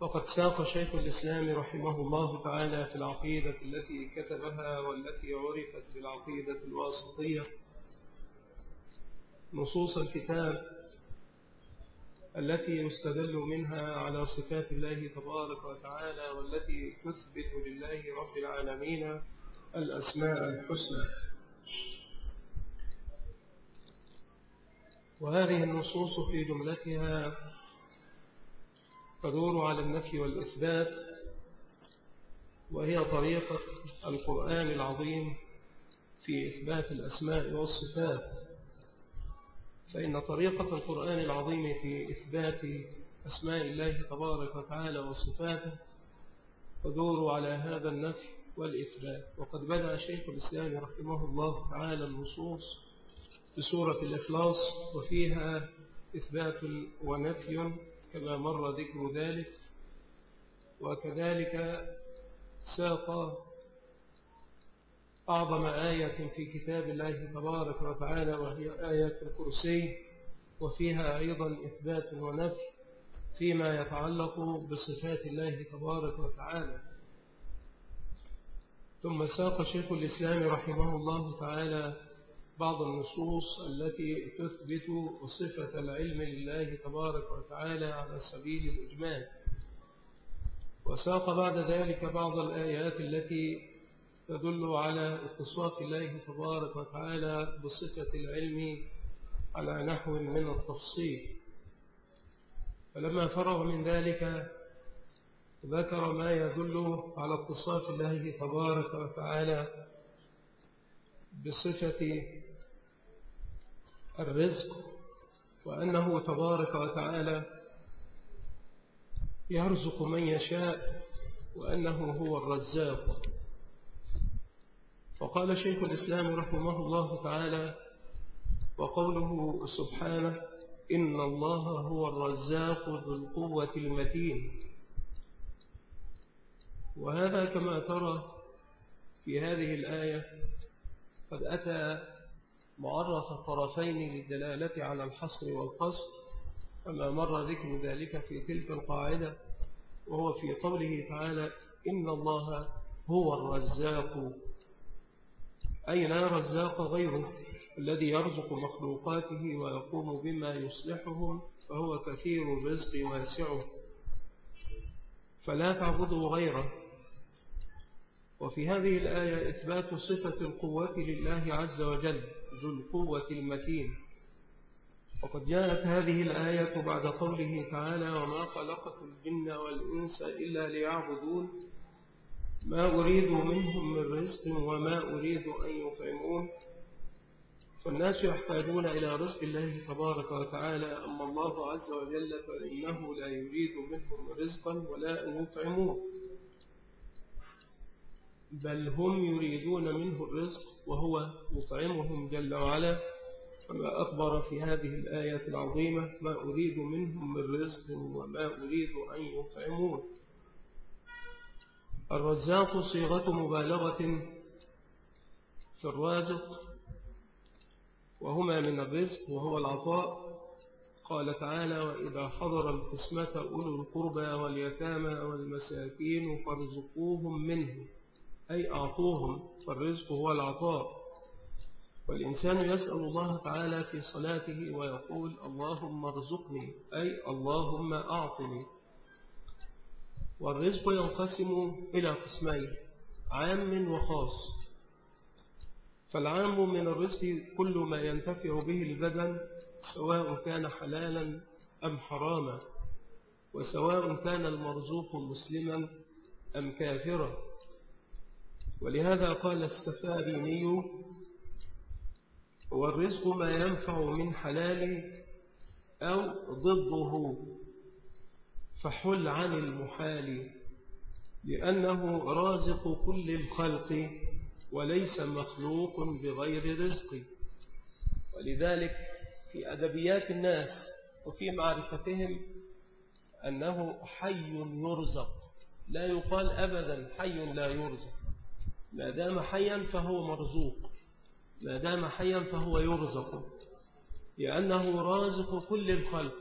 وقد ساق شيخ الإسلام رحمه الله تعالى في العقيدة التي كتبها والتي عرفت بالعقيدة الواسطية. نصوص الكتاب التي يستدل منها على صفات الله تبارك وتعالى والتي تثبت لله رب العالمين الأسماء الحسنى. وهذه النصوص في جملتها تدور على النفي والإثبات وهي طريقة القرآن العظيم في إثبات الأسماء والصفات. فإن طريقة القرآن العظيم في إثبات أسماء الله تبارك وتعالى وصفاته تدور على هذا النفي والإثبات. وقد بدأ شيخ الإسلام رحمه الله تعالى النصوص بسورة الإخلاص وفيها إثبات ونفي كما مر ذكر ذلك وكذلك ساق أعظم آية في كتاب الله تبارك وتعالى وهي آية الكرسي وفيها أيضا إثبات ونفي فيما يتعلق بصفات الله تبارك وتعالى. ثم ساق شيخ الإسلام رحمه الله تعالى بعض النصوص التي تثبت صفة العلم لله تبارك وتعالى على سبيل الإجمال. وساق بعد ذلك بعض الآيات التي تدل على اتصاف الله تبارك وتعالى بصفة العلم على نحو من التفصيل. فلما فرغ من ذلك ذكر ما يدل على اتصاف الله تبارك وتعالى بصفة الرزق وأنه تبارك وتعالى يرزق من يشاء وأنه هو الرزاق. فقال شيخ الإسلام رحمه الله تعالى وقوله سبحانه إن الله هو الرزاق ذو القوة المتين. وهذا كما ترى في هذه الآية قد أتى معرف الطرفين للدلالة على الحصر والقصد كما مر ذكر ذلك في تلك القاعدة وهو في قوله تعالى إن الله هو الرزاق. أي لا رزاق غيره الذي يرزق مخلوقاته ويقوم بما يصلحهم فهو كثير الرزق واسعه. فلا تعبدوا غيره. وفي هذه الآية إثبات صفة القوة لله عز وجل. ذو القوة المتين. وقد جاءت هذه الآية بعد قوله تعالى وما خلقت الجن والإنس إلا ليعبدون ما أريد منهم من رزق وما أريد أن يطعمون فالناس يحتاجون إلى رزق الله تبارك وتعالى أما الله عز وجل فإنه لا يريد منهم رزقا ولا أن يطعمون. بل هم يريدون منه الرزق وهو مطعمهم جل وعلا. كما أخبر في هذه الآية العظيمة ما أريد منهم من رزق وما أريد أن يطعمون. الرزاق صيغة مبالغة في الرازق وهما من الرزق وهو العطاء. قال تعالى وإذا حضر القسمة أولو القربى واليتامى والمساكين فارزقوهم منه. أي أعطوهم فالرزق هو العطاء. والإنسان يسأل الله تعالى في صلاته ويقول اللهم ارزقني أي اللهم أعطني. والرزق ينقسم إلى قسمين عام وخاص. فالعام من الرزق كل ما ينتفع به البدن سواء كان حلالا أم حراما وسواء كان المرزوق مسلما أم كافرا. ولهذا قال السفاريني والرزق ما ينفع من حلال أو ضده. فحل عن المحال لأنه رازق كل الخلق وليس مخلوق بغير رزق. ولذلك في أدبيات الناس وفي معرفتهم أنه حي يرزق لا يقال أبدا حي لا يرزق. ما دام حيا فهو مرزوق ما دام حيا فهو يرزق لأنه رازق كل الخلق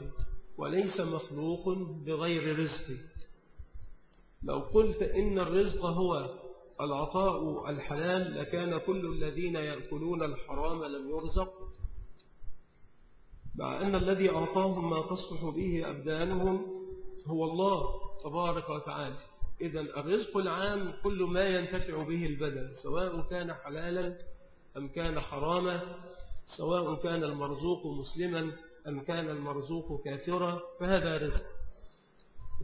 وليس مخلوق بغير رزق. لو قلت إن الرزق هو العطاء الحلال لكان كل الذين يأكلون الحرام لم يرزق. مع أن الذي أعطاهم ما تصلح به أبدانهم هو الله تبارك وتعالى. إذا الرزق العام كل ما ينتفع به البدن سواء كان حلالا أم كان حراما سواء كان المرزوق مسلما أم كان المرزوق كافرا فهذا رزق.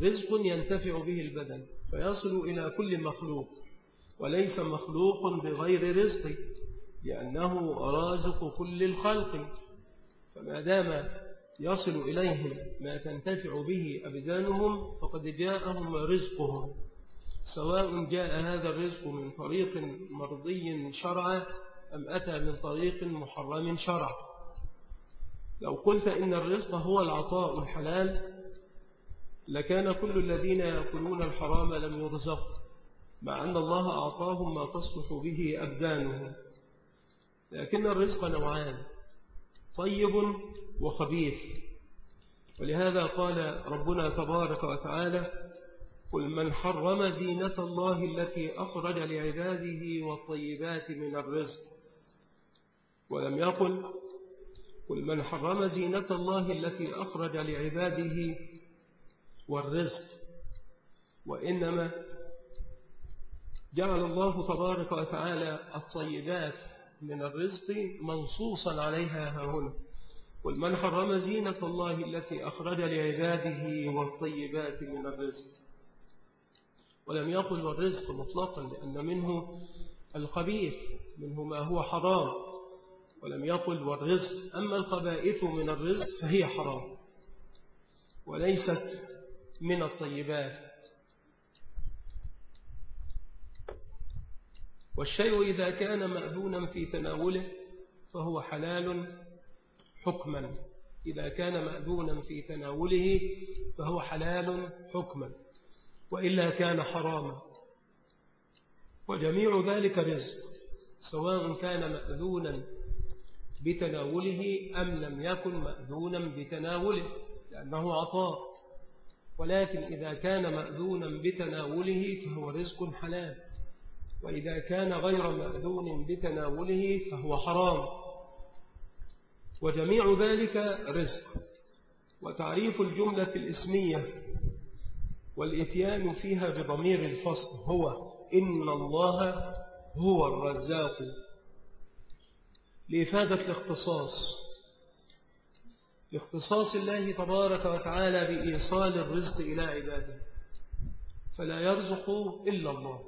رزق ينتفع به البدن فيصل إلى كل مخلوق وليس مخلوق بغير رزق لأنه رازق كل الخلق. فما دام يصل إليهم ما تنتفع به أبدانهم فقد جاءهم رزقهم. سواء جاء هذا الرزق من طريق مرضي شرعا أم أتى من طريق محرم شرعا لو قلت إن الرزق هو العطاء الحلال لكان كل الذين يأكلون الحرام لم يرزق مع أن الله أعطاهم ما تصلح به أبدانهم. لكن الرزق نوعان طيب وخبيث. ولهذا قال ربنا تبارك وتعالى قل من حرم زينة الله التي أخرج لعباده والطيبات من الرزق. ولم يقل قل من حرم زينة الله التي أخرج لعباده والرزق. وإنما جعل الله تبارك وتعالى الطيبات من الرزق منصوصا عليها هنا. قل من حرم زينة الله التي أخرج لعباده والطيبات من الرزق. ولم يقل والرزق مطلقا لأن منه الخبيث منه ما هو حرام. ولم يقل والرزق أما الخبائث من الرزق فهي حرام. وليست من الطيبات. والشيء إذا كان مأذونا في تناوله فهو حلال حكما. إذا كان مأذونا في تناوله فهو حلال حكما. وإلا كان حراما. وجميع ذلك رزق سواء كان مأذونا بتناوله أم لم يكن مأذونا بتناوله لأنه عطاء. ولكن إذا كان مأذونا بتناوله فهو رزق حلال. وإذا كان غير مأذون بتناوله فهو حرام. وجميع ذلك رزق. وتعريف الجملة الإسمية والإتيان فيها بضمير الفصل هو إن الله هو الرزاق. لإفادة الاختصاص لاختصاص الله تبارك وتعالى بإيصال الرزق إلى عباده. فلا يرزق إلا الله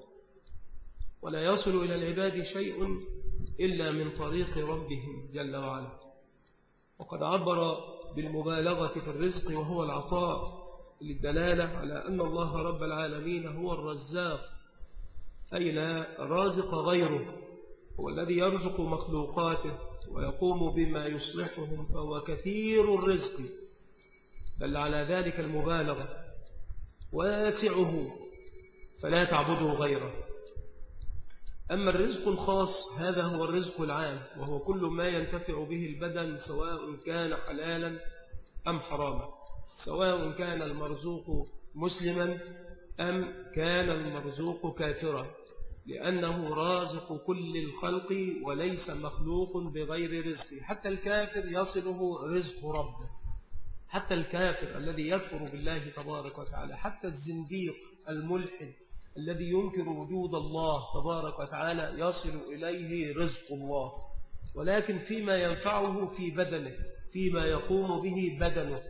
ولا يصل إلى العباد شيء إلا من طريق ربهم جل وعلا. وقد عبر بالمبالغة في الرزق وهو العطاء للدلالة على أن الله رب العالمين هو الرزاق أي لا رازق غيره؟ هو الذي يرزق مخلوقاته ويقوم بما يصلحهم فهو كثير الرزق. بل على ذلك المبالغة. واسعه فلا تعبده غيره. أما الرزق الخاص هذا هو الرزق العام وهو كل ما ينتفع به البدن سواء كان حلالا أم حراما. سواء كان المرزوق مسلما أم كان المرزوق كافرا لأنه رازق كل الخلق وليس مخلوق بغير رزق. حتى الكافر يصله رزق ربه. حتى الكافر الذي يكفر بالله تبارك وتعالى حتى الزنديق الملحد الذي ينكر وجود الله تبارك وتعالى يصل إليه رزق الله. ولكن فيما ينفعه في بدنه فيما يقوم به بدنه.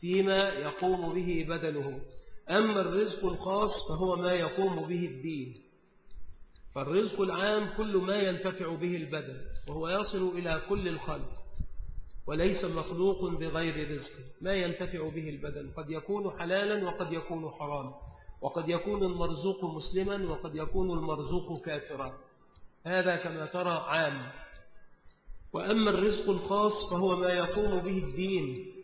فيما يقوم به بدنه. أما الرزق الخاص فهو ما يقوم به الدين. فالرزق العام كل ما ينتفع به البدن وهو يصل إلى كل الخلق وليس مخلوق بغير رزق. ما ينتفع به البدن قد يكون حلالا وقد يكون حراما. وقد يكون المرزوق مسلما وقد يكون المرزوق كافرا. هذا كما ترى عام. وأما الرزق الخاص فهو ما يقوم به الدين.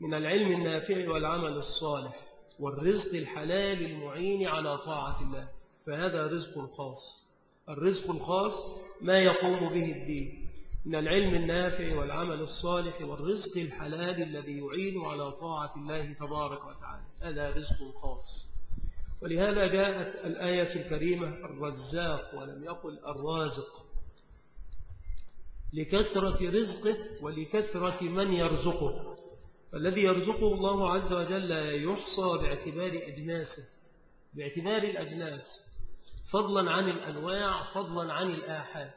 من العلم النافع والعمل الصالح والرزق الحلال المعين على طاعة الله. فهذا رزق خاص. الرزق الخاص ما يقوم به الدين. من العلم النافع والعمل الصالح والرزق الحلال الذي يعين على طاعة الله تبارك وتعالى. هذا رزق خاص. ولهذا جاءت الآية الكريمة الرزاق ولم يقل الرازق. لكثرة رزقه ولكثرة من يرزقه. فالذي يرزقه الله عز وجل يحصى باعتبار أجناسه باعتبار الأجناس فضلا عن الأنواع فضلا عن الآحاد.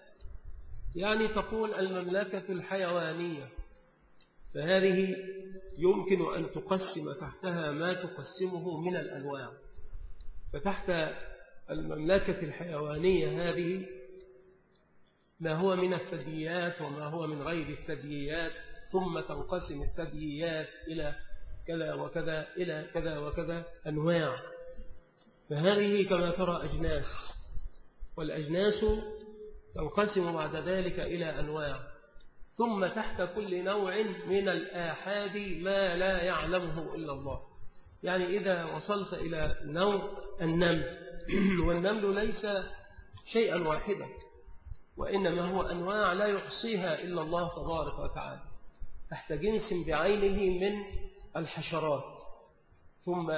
يعني تقول المملكة الحيوانية فهذه يمكن أن تقسم تحتها ما تقسمه من الأنواع. فتحت المملكة الحيوانية هذه ما هو من الثدييات وما هو من غير الثدييات ثم تنقسم الثدييات إلى كذا وكذا إلى كذا وكذا أنواع. فهذه كما ترى أجناس. والأجناس تنقسم بعد ذلك إلى أنواع. ثم تحت كل نوع من الآحاد ما لا يعلمه إلا الله. يعني إذا وصلت إلى نوع النمل. والنمل ليس شيئا واحدا وإنما هو أنواع لا يحصيها إلا الله تبارك وتعالى. تحت جنس بعينه من الحشرات. ثم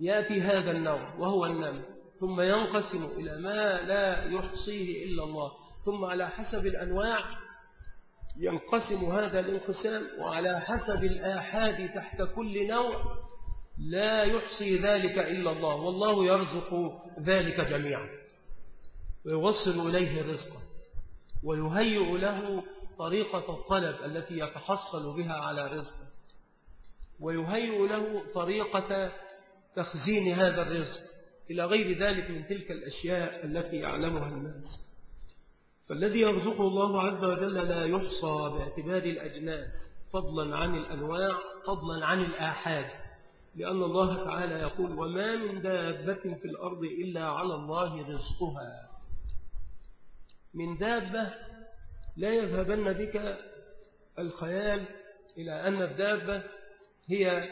يأتي هذا النوع وهو النمل ثم ينقسم إلى ما لا يحصيه إلا الله ثم على حسب الأنواع ينقسم هذا الانقسام وعلى حسب الآحاد تحت كل نوع لا يحصي ذلك إلا الله والله يرزق ذلك جميعا ويوصل إليه رزقا ويهيئ له طريقة الطلب التي يتحصل بها على رزقه ويهيئ له طريقة تخزين هذا الرزق إلى غير ذلك من تلك الأشياء التي يعلمها الناس. فالذي يرزقه الله عز وجل لا يحصى باعتبار الأجناس فضلا عن الأنواع فضلا عن الآحاد. لأن الله تعالى يقول وما من دابة في الأرض إلا على الله رزقها. من دابة لا يذهبن بك الخيال إلى أن الدابة هي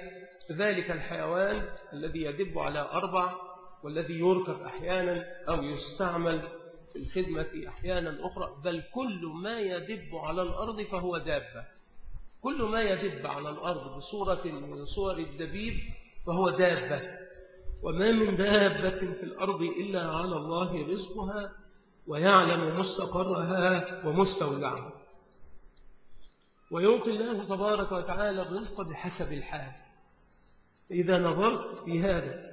ذلك الحيوان الذي يدب على أربع والذي يركب أحيانا أو يستعمل في الخدمة أحيانا أخرى بل كل ما يدب على الأرض فهو دابة. كل ما يدب على الأرض بصورة من صور الدبيب فهو دابة. وما من دابة في الأرض إلا على الله رزقها ويعلم مستقرها ومستودعها. ويعطي الله تبارك وتعالى الرزق بحسب الحال. إذا نظرت في هذا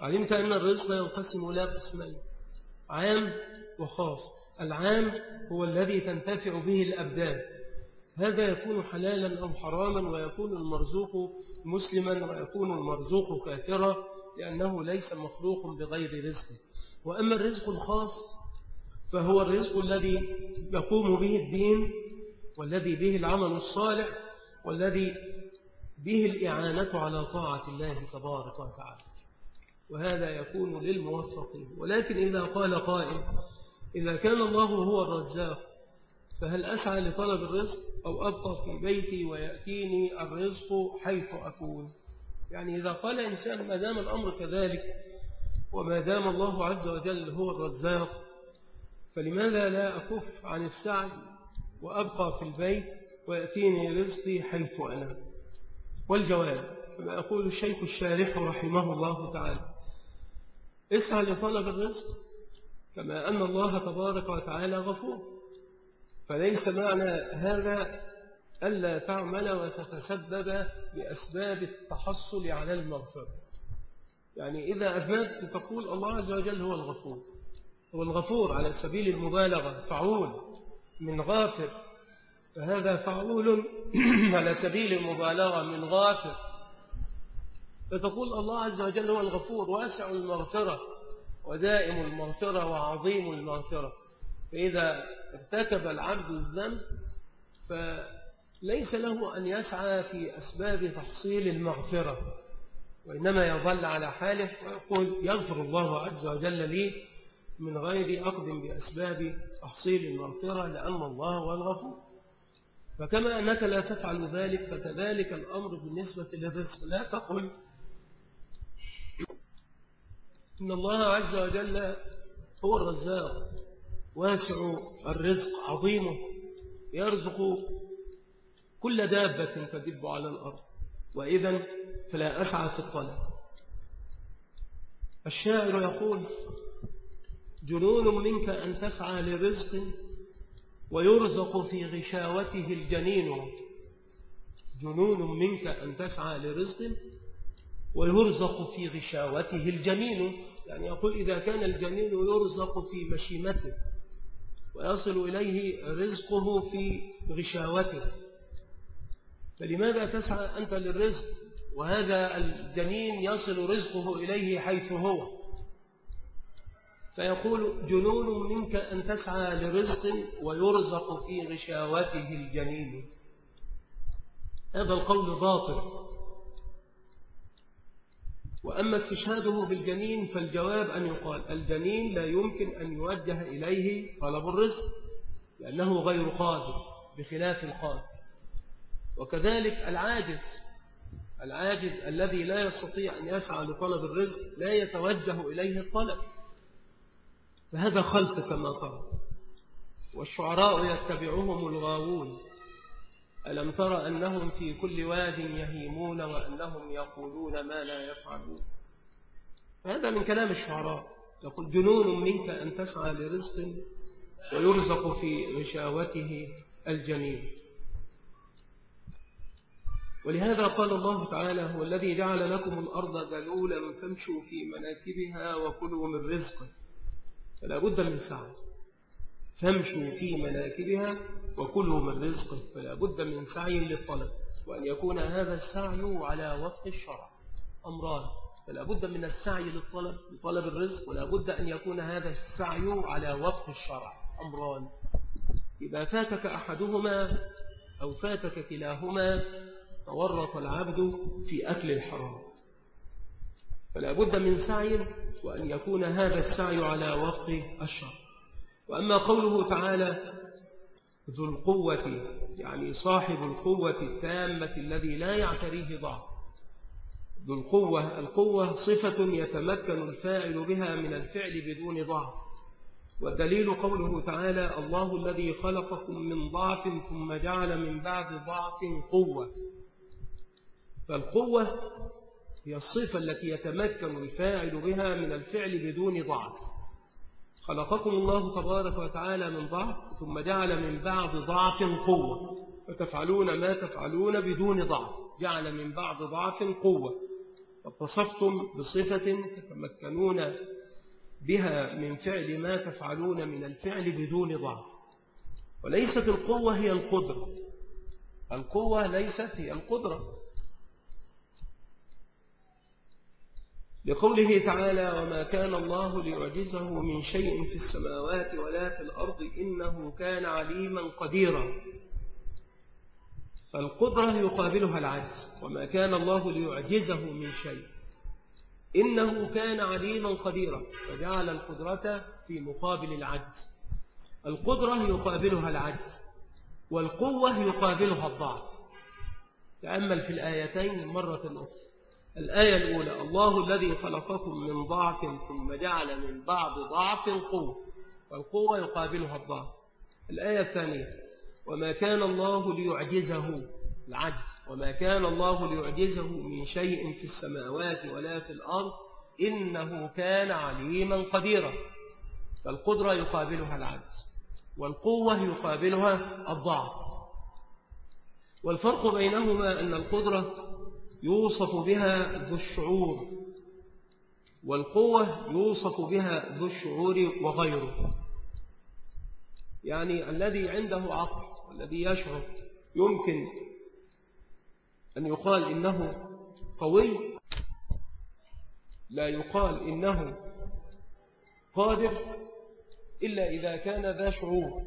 علمت أن الرزق ينقسم لا قسمين عام وخاص. العام هو الذي تنتفع به الأبدان. هذا يكون حلالا أو حراما ويكون المرزوق مسلما ويكون المرزوق كافرا لأنه ليس مخلوق بغير رزق وأما الرزق الخاص فهو الرزق الذي يقوم به الدين والذي به العمل الصالح والذي به الإعانة على طاعة الله تبارك وتعالى. وهذا يكون للموفقين ولكن إذا قال قائل إذا كان الله هو الرزاق فهل أسعى لطلب الرزق أو أبقى في بيتي ويأتيني الرزق حيث أكون؟ يعني إذا قال إنسان ما دام الأمر كذلك وما دام الله عز وجل هو الرزاق فلماذا لا أكف عن السعي وأبقى في البيت ويأتيني رزقي حيث أنا؟ والجواب كما يقول الشيخ الشارح رحمه الله تعالى اسعى لطلب الرزق كما أن الله تبارك وتعالى غفور. فليس معنى هذا ألا تعمل وتتسبب بأسباب التحصل على المغفرة. يعني إذا أذنبت تقول الله عز وجل هو الغفور. هو الغفور على سبيل المبالغة فعول من غافر. فهذا فعول على سبيل المبالغة من غافر. فتقول الله عز وجل هو الغفور واسع المغفرة ودائم المغفرة وعظيم المغفرة. فإذا ارتكب العبد الذنب فليس له أن يسعى في أسباب تحصيل المغفرة وإنما يظل على حاله ويقول يغفر الله عز وجل لي من غير أخذ بأسباب تحصيل المغفرة لأن الله هو الغفور. فكما أنك لا تفعل ذلك فكذلك الأمر بالنسبة للرزق. لا تقل إن الله عز وجل هو الرزاق واسع الرزق عظيمه يرزق كل دابة تدب على الأرض. وإذا فلا أسعى في الطلب. الشاعر يقول جنون منك أن تسعى لرزق ويرزق في غشاوته الجنين. جنون منك أن تسعى لرزق ويرزق في غشاوته الجنين. يعني يقول إذا كان الجنين يرزق في مشيمته ويصل إليه رزقه في غشاوته. فلماذا تسعى أنت للرزق؟ وهذا الجنين يصل رزقه إليه حيث هو. فيقول جنون منك أن تسعى لرزق ويرزق في غشاوته الجنين. هذا القول باطل. وأما استشهاده بالجنين فالجواب أن يقال الجنين لا يمكن أن يوجه إليه طلب الرزق لأنه غير قادر بخلاف القادر. وكذلك العاجز العاجز الذي لا يستطيع أن يسعى لطلب الرزق لا يتوجه إليه الطلب. فهذا خلط كما ترى. والشعراء يتبعهم الغاوون. ألم تر أنهم في كل واد يهيمون وأنهم يقولون ما لا يفعلون؟ فهذا من كلام الشعراء. يقول جنون منك أن تسعى لرزق ويرزق في غشاوته الجنين. ولهذا قال الله تعالى هو الذي جعل لكم الأرض ذلولا فامشوا في مناكبها وكلوا من رزقه. فلا بد من سعي. فامشوا في مناكبها وكلوا من رزقه فلا بد من سعي للطلب وأن يكون هذا السعي على وفق الشرع. أمران فلا بد من السعي للطلب لطلب الرزق ولا بد أن يكون هذا السعي على وفق الشرع. أمران إذا فاتك أحدهما أو فاتك كلاهما تورط العبد في أكل الحرام. فلا بد من سعي وأن يكون هذا السعي على وفق الشرع وأما قوله تعالى ذو القوة يعني صاحب القوة التامة الذي لا يعتريه ضعف ذو القوة القوة صفة يتمكن الفاعل بها من الفعل بدون ضعف. والدليل قوله تعالى الله الذي خلقكم من ضعف ثم جعل من بعد ضعف قوة. فالقوة هي الصفة التي يتمكن الفاعل بها من الفعل بدون ضعف. خلقكم الله تبارك وتعالى من ضعف ثم جعل من بعد ضعف قوة. فتفعلون ما تفعلون بدون ضعف. جعل من بعد ضعف قوة. فاتصفتم بصفة تتمكنون بها من فعل ما تفعلون من الفعل بدون ضعف. وليست القوة هي القدرة. القوة ليست هي القدرة. لقوله تعالى وما كان الله ليعجزه من شيء في السماوات ولا في الأرض إنه كان عليما قديرا. فالقدرة يقابلها العجز. وما كان الله ليعجزه من شيء. إنه كان عليما قديرا. فجعل القدرة في مقابل العجز. القدرة يقابلها العجز. والقوة يقابلها الضعف. تأمل في الآيتين مرة أخرى. الآية الأولى الله الذي خلقكم من ضعف ثم جعل من بعض ضعف قوة والقوة يقابلها الضعف. الآية الثانية وما كان الله ليعجزه العجز وما كان الله ليعجزه من شيء في السماوات ولا في الأرض إنه كان عليما قديرا. فالقدرة يقابلها العجز والقوة يقابلها الضعف. والفرق بينهما أن القدرة يوصف بها ذو الشعور والقوة يوصف بها ذو الشعور وغيره. يعني الذي عنده عقل والذي يشعر يمكن أن يقال إنه قوي لا يقال إنه قادر إلا إذا كان ذا شعور.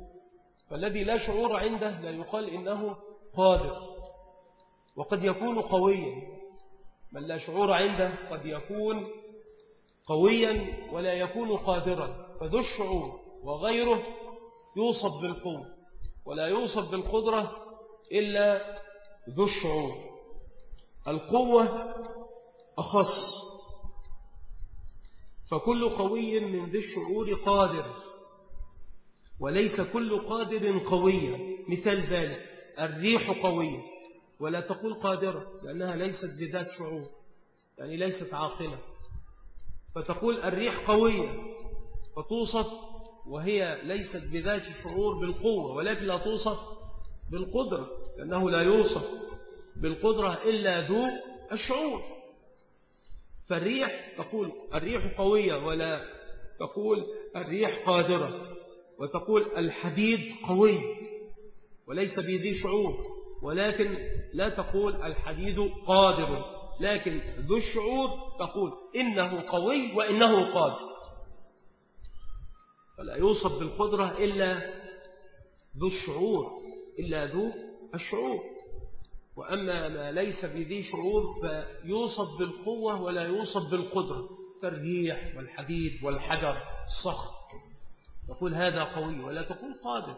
فالذي لا شعور عنده لا يقال إنه قادر. وقد يكون قويا. من لا شعور عنده قد يكون قويا ولا يكون قادرا. فذو الشعور وغيره يوصف بالقوة ولا يوصف بالقدرة إلا ذو الشعور. القوة أخص. فكل قوي من ذي الشعور قادر. وليس كل قادر قويا. مثال ذلك الريح قوية. ولا تقول قادرة لأنها ليست بذات شعور يعني ليست عاقلة. فتقول الريح قوية فتوصف وهي ليست بذات شعور بالقوة ولكن لا توصف بالقدرة لأنه لا يوصف بالقدرة إلا ذو الشعور. فالريح تقول الريح قوية ولا تقول الريح قادرة وتقول الحديد قوي وليس بذي شعور. ولكن لا تقول الحديد قادر لكن ذو الشعور تقول إنه قوي وإنه قادر. فلا يوصف بالقدرة إلا ذو الشعور إلا ذو الشعور. وأما ما ليس بذي شعور فيوصف بالقوة ولا يوصف بالقدرة كالريح والحديد والحجر الصخر تقول هذا قوي ولا تقول قادر.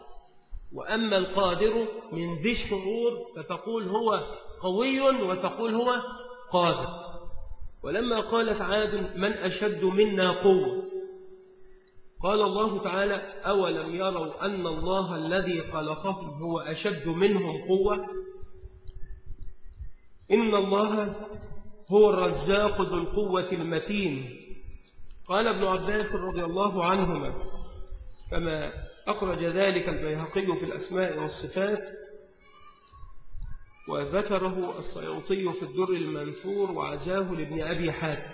وأما القادر من ذي الشعور فتقول هو قوي وتقول هو قادر. ولما قالت عاد من أشد منا قوة؟ قال الله تعالى أولم يروا أن الله الذي خلقهم هو أشد منهم قوة؟ إن الله هو الرزاق ذو القوة المتين. قال ابن عباس رضي الله عنهما كما أخرج ذلك البيهقي في الأسماء والصفات وذكره السيوطي في الدر المنثور وعزاه لابن أبي حاتم.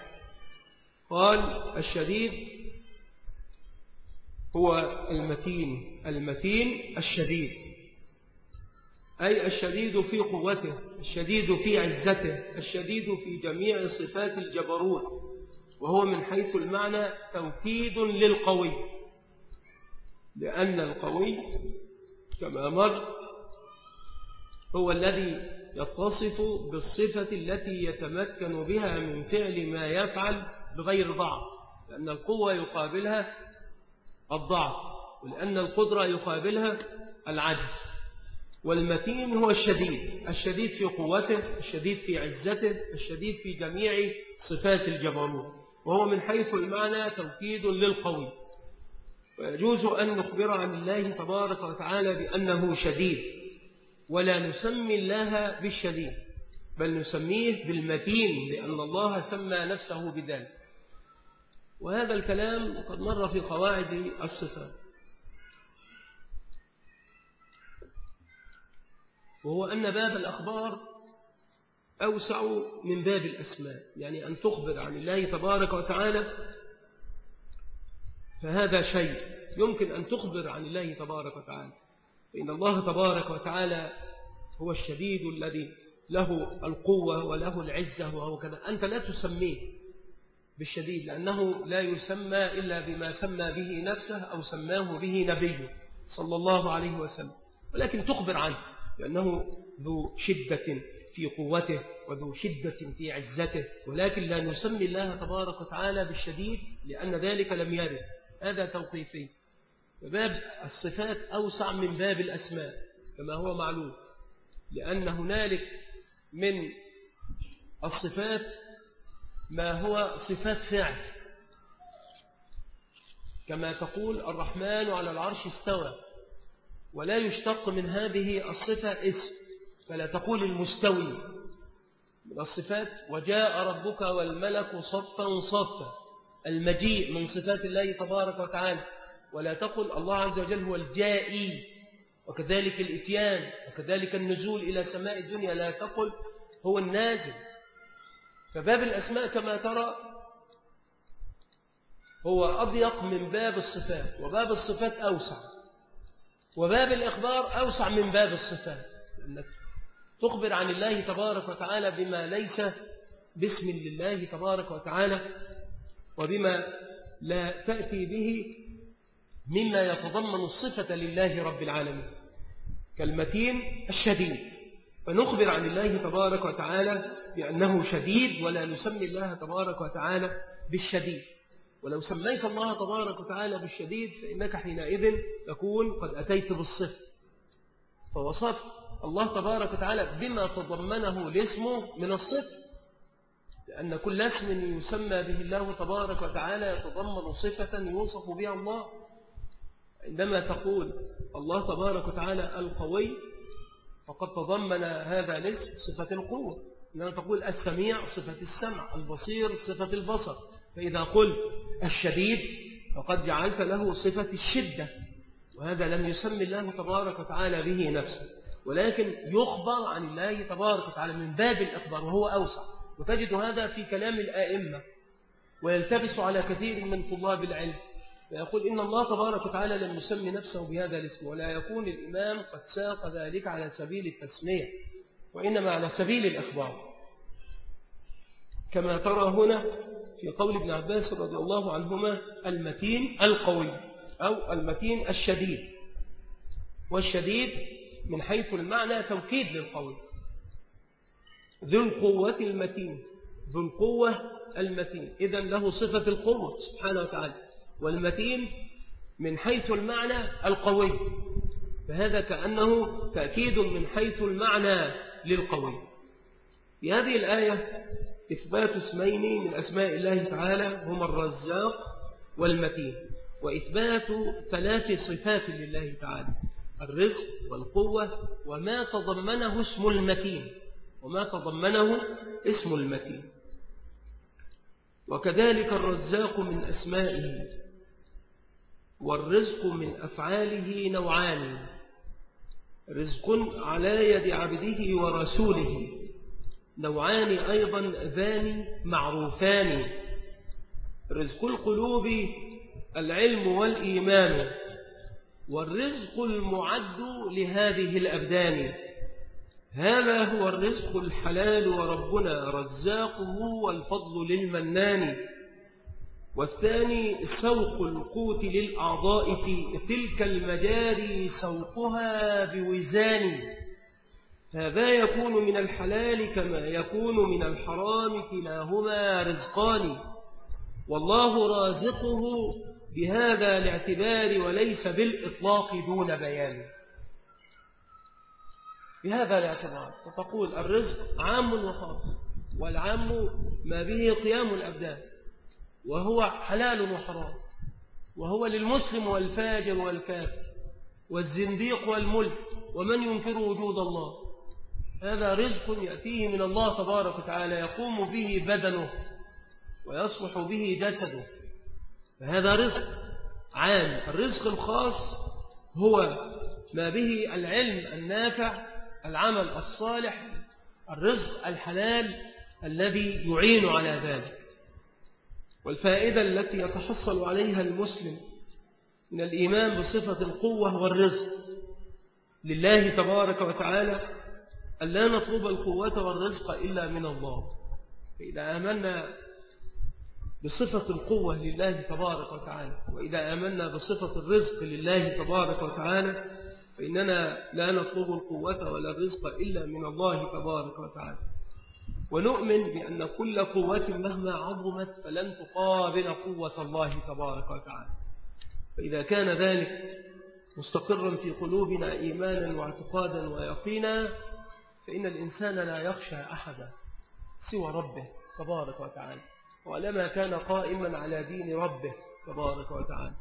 قال الشديد هو المتين المتين الشديد أي الشديد في قوته الشديد في عزته الشديد في جميع صفات الجبروت وهو من حيث المعنى توكيد للقوي. لأن القوي كما مر هو الذي يتصف بالصفة التي يتمكن بها من فعل ما يفعل بغير ضعف لأن القوة يقابلها الضعف ولأن القدرة يقابلها العجز. والمتين هو الشديد الشديد في قوته الشديد في عزته الشديد في جميع صفات الجبروت وهو من حيث المعنى توكيد للقوي. ويجوز أن نخبر عن الله تبارك وتعالى بأنه شديد ولا نسمي الله بالشديد بل نسميه بالمتين لأن الله سمى نفسه بذلك. وهذا الكلام قد مر في قواعد الصفات. وهو أن باب الأخبار أوسع من باب الأسماء يعني أن تخبر عن الله تبارك وتعالى فهذا شيء يمكن أن تخبر عن الله تبارك وتعالى. فإن الله تبارك وتعالى هو الشديد الذي له القوة وله العزة وهو كذا. أنت لا تسميه بالشديد لأنه لا يسمى إلا بما سمى به نفسه أو سماه به نبيه صلى الله عليه وسلم. ولكن تخبر عنه لأنه ذو شدة في قوته وذو شدة في عزته. ولكن لا نسمي الله تبارك وتعالى بالشديد لأن ذلك لم يرد. هذا توقيفي. باب الصفات أوسع من باب الأسماء كما هو معلوم لأن هنالك من الصفات ما هو صفات فعل. كما تقول الرحمن على العرش استوى ولا يشتق من هذه الصفة اسم فلا تقول المستوي. من الصفات وجاء ربك والملك صفا صفا. المجيء من صفات الله تبارك وتعالى. ولا تقل الله عز وجل هو الجائي. وكذلك الإتيان. وكذلك النزول إلى سماء الدنيا. لا تقل هو النازل. فباب الأسماء كما ترى هو أضيق من باب الصفات. وباب الصفات أوسع. وباب الإخبار أوسع من باب الصفات. لأنك تخبر عن الله تبارك وتعالى بما ليس باسم لله تبارك وتعالى. وبما لا تأتي به مما يتضمن الصفة لله رب العالمين كالمتين الشديد. فنخبر عن الله تبارك وتعالى بأنه شديد ولا نسمي الله تبارك وتعالى بالشديد. ولو سميت الله تبارك وتعالى بالشديد فإنك حينئذ تكون قد أتيت بالصفة. فوصفت الله تبارك وتعالى بما تضمنه الاسم من الصفة لأن كل اسم يسمى به الله تبارك وتعالى يتضمن صفة يوصف بها الله. عندما تقول الله تبارك وتعالى القوي فقد تضمن هذا الاسم صفة القوة. عندما تقول السميع صفة السمع البصير صفة البصر. فإذا قلت الشديد فقد جعلت له صفة الشدة. وهذا لم يسمي الله تبارك وتعالى به نفسه. ولكن يخبر عن الله تبارك وتعالى من باب الإخبار وهو أوسع. وتجد هذا في كلام الآئمة ويلتبس على كثير من طلاب العلم فيقول إن الله تبارك وتعالى لم يسمي نفسه بهذا الاسم ولا يكون الإمام قد ساق ذلك على سبيل التسمية وإنما على سبيل الإخبار. كما ترى هنا في قول ابن عباس رضي الله عنهما المتين القوي أو المتين الشديد والشديد من حيث المعنى توكيد للقول. ذو القوة المتين. ذو القوة المتين. إذا له صفة القوة سبحانه وتعالى. والمتين من حيث المعنى القوي. فهذا كأنه تأكيد من حيث المعنى للقوي. في هذه الآية إثبات اسمين من أسماء الله تعالى هما الرزاق والمتين. وإثبات ثلاث صفات لله تعالى. الرزق والقوة وما تضمنه اسم المتين. وما تضمنه اسم المتين. وكذلك الرزاق من أسمائه والرزق من أفعاله نوعان رزق على يد عبده ورسوله نوعان أيضا ذان معروفان رزق القلوب العلم والإيمان والرزق المعد لهذه الأبدان. هذا هو الرزق الحلال وربنا رزاقه والفضل للمنان. والثاني سوق القوت للأعضاء في تلك المجاري سوقها بوزان. هذا يكون من الحلال كما يكون من الحرام كلاهما رزقان. والله رازقه بهذا الاعتبار وليس بالإطلاق دون بيان. بهذا الاعتبار فتقول الرزق عام وخاص والعام ما به قيام الأبدان وهو حلال وحرام وهو للمسلم والفاجر والكافر والزنديق والملك ومن ينكر وجود الله. هذا رزق يأتيه من الله تبارك وتعالى يقوم به بدنه ويصلح به جسده. فهذا رزق عام الرزق الخاص هو ما به العلم النافع العمل الصالح الرزق الحلال الذي يعين على ذلك. والفائدة التي يتحصل عليها المسلم من الإيمان بصفة القوة والرزق. لله تبارك وتعالى أن لا نطلب القوة والرزق إلا من الله. فإذا آمنا بصفة القوة لله تبارك وتعالى وإذا آمنا بصفة الرزق لله تبارك وتعالى فإننا لا نطلب القوة ولا الرزق إلا من الله تبارك وتعالى. ونؤمن بأن كل قوة مهما عظمت فلن تقابل قوة الله تبارك وتعالى. فإذا كان ذلك مستقرا في قلوبنا إيمانا واعتقادا ويقينا فإن الإنسان لا يخشى أحدا سوى ربه تبارك وتعالى ولما كان قائما على دين ربه تبارك وتعالى.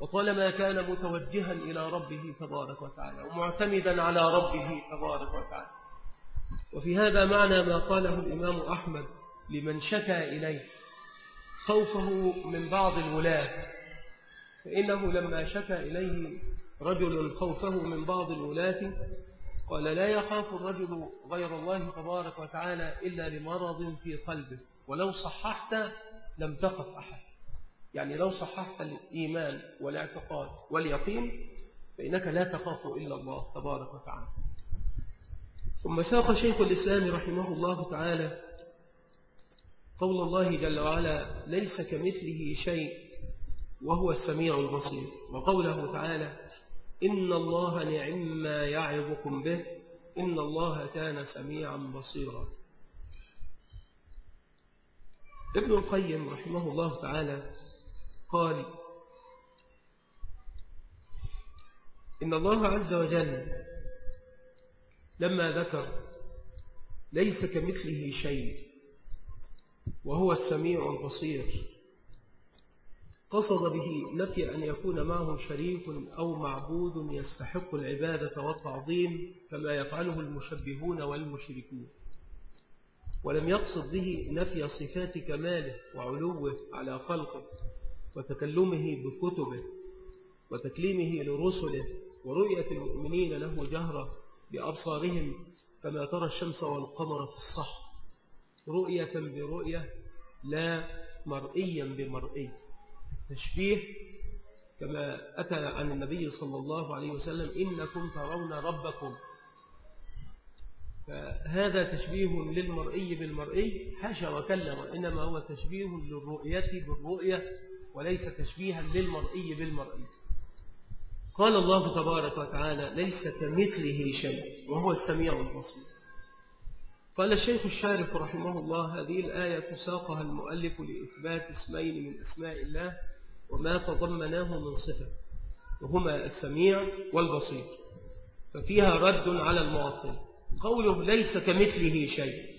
وطالما كان متوجها إلى ربه تبارك وتعالى ومعتمدا على ربه تبارك وتعالى. وفي هذا معنى ما قاله الإمام أحمد لمن شكى إليه خوفه من بعض الولاة فإنه لما شكى إليه رجل خوفه من بعض الولاة قال لا يخاف الرجل غير الله تبارك وتعالى إلا لمرض في قلبه ولو صححت لم تخف أحد. يعني لو صححت الإيمان والاعتقاد واليقين فإنك لا تخاف إلا الله تبارك وتعالى. ثم ساق شيخ الإسلام رحمه الله تعالى قول الله جل وعلا ليس كمثله شيء وهو السميع البصير وقوله تعالى إن الله نعم ما يعظكم به إن الله كان سميعا بصيرا ابن القيم رحمه الله تعالى قال إن الله عز وجل لما ذكر ليس كمثله شيء وهو السميع البصير قصد به نفي أن يكون معه شريك أو معبود يستحق العبادة والتعظيم كما يفعله المشبهون والمشركون. ولم يقصد به نفي صفات كماله وعلوه على خلقه. وتكلمه بكتبه وتكليمه لرسله ورؤية المؤمنين له جهرة بأبصارهم كما ترى الشمس والقمر في الصح رؤية برؤية لا مرئيا بمرئي. تشبيه كما أتى عن النبي صلى الله عليه وسلم إنكم ترون ربكم. فهذا تشبيه للمرئي بالمرئي حاشا وكلم إنما هو تشبيه للرؤية بالرؤية. وليس تشبيها للمرئي بالمرئي. قال الله تبارك وتعالى ليس كمثله شيء وهو السميع البصير. قال الشيخ الشارف رحمه الله هذه الآية ساقها المؤلف لإثبات اسمين من أسماء الله وما تضمناه من صفة وهما السميع والبصير. ففيها رد على المعطل قوله ليس كمثله شيء.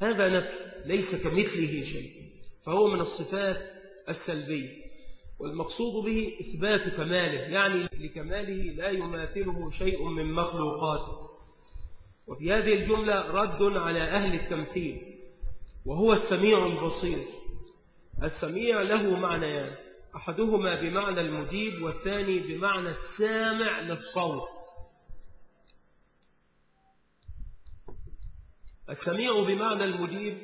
هذا نفي ليس كمثله شيء. فهو من الصفات السلبية والمقصود به إثبات كماله يعني لكماله لا يماثله شيء من مخلوقاته. وفي هذه الجملة رد على أهل التمثيل وهو السميع البصير. السميع له معنيان أحدهما بمعنى المجيب والثاني بمعنى السامع للصوت. السميع بمعنى المجيب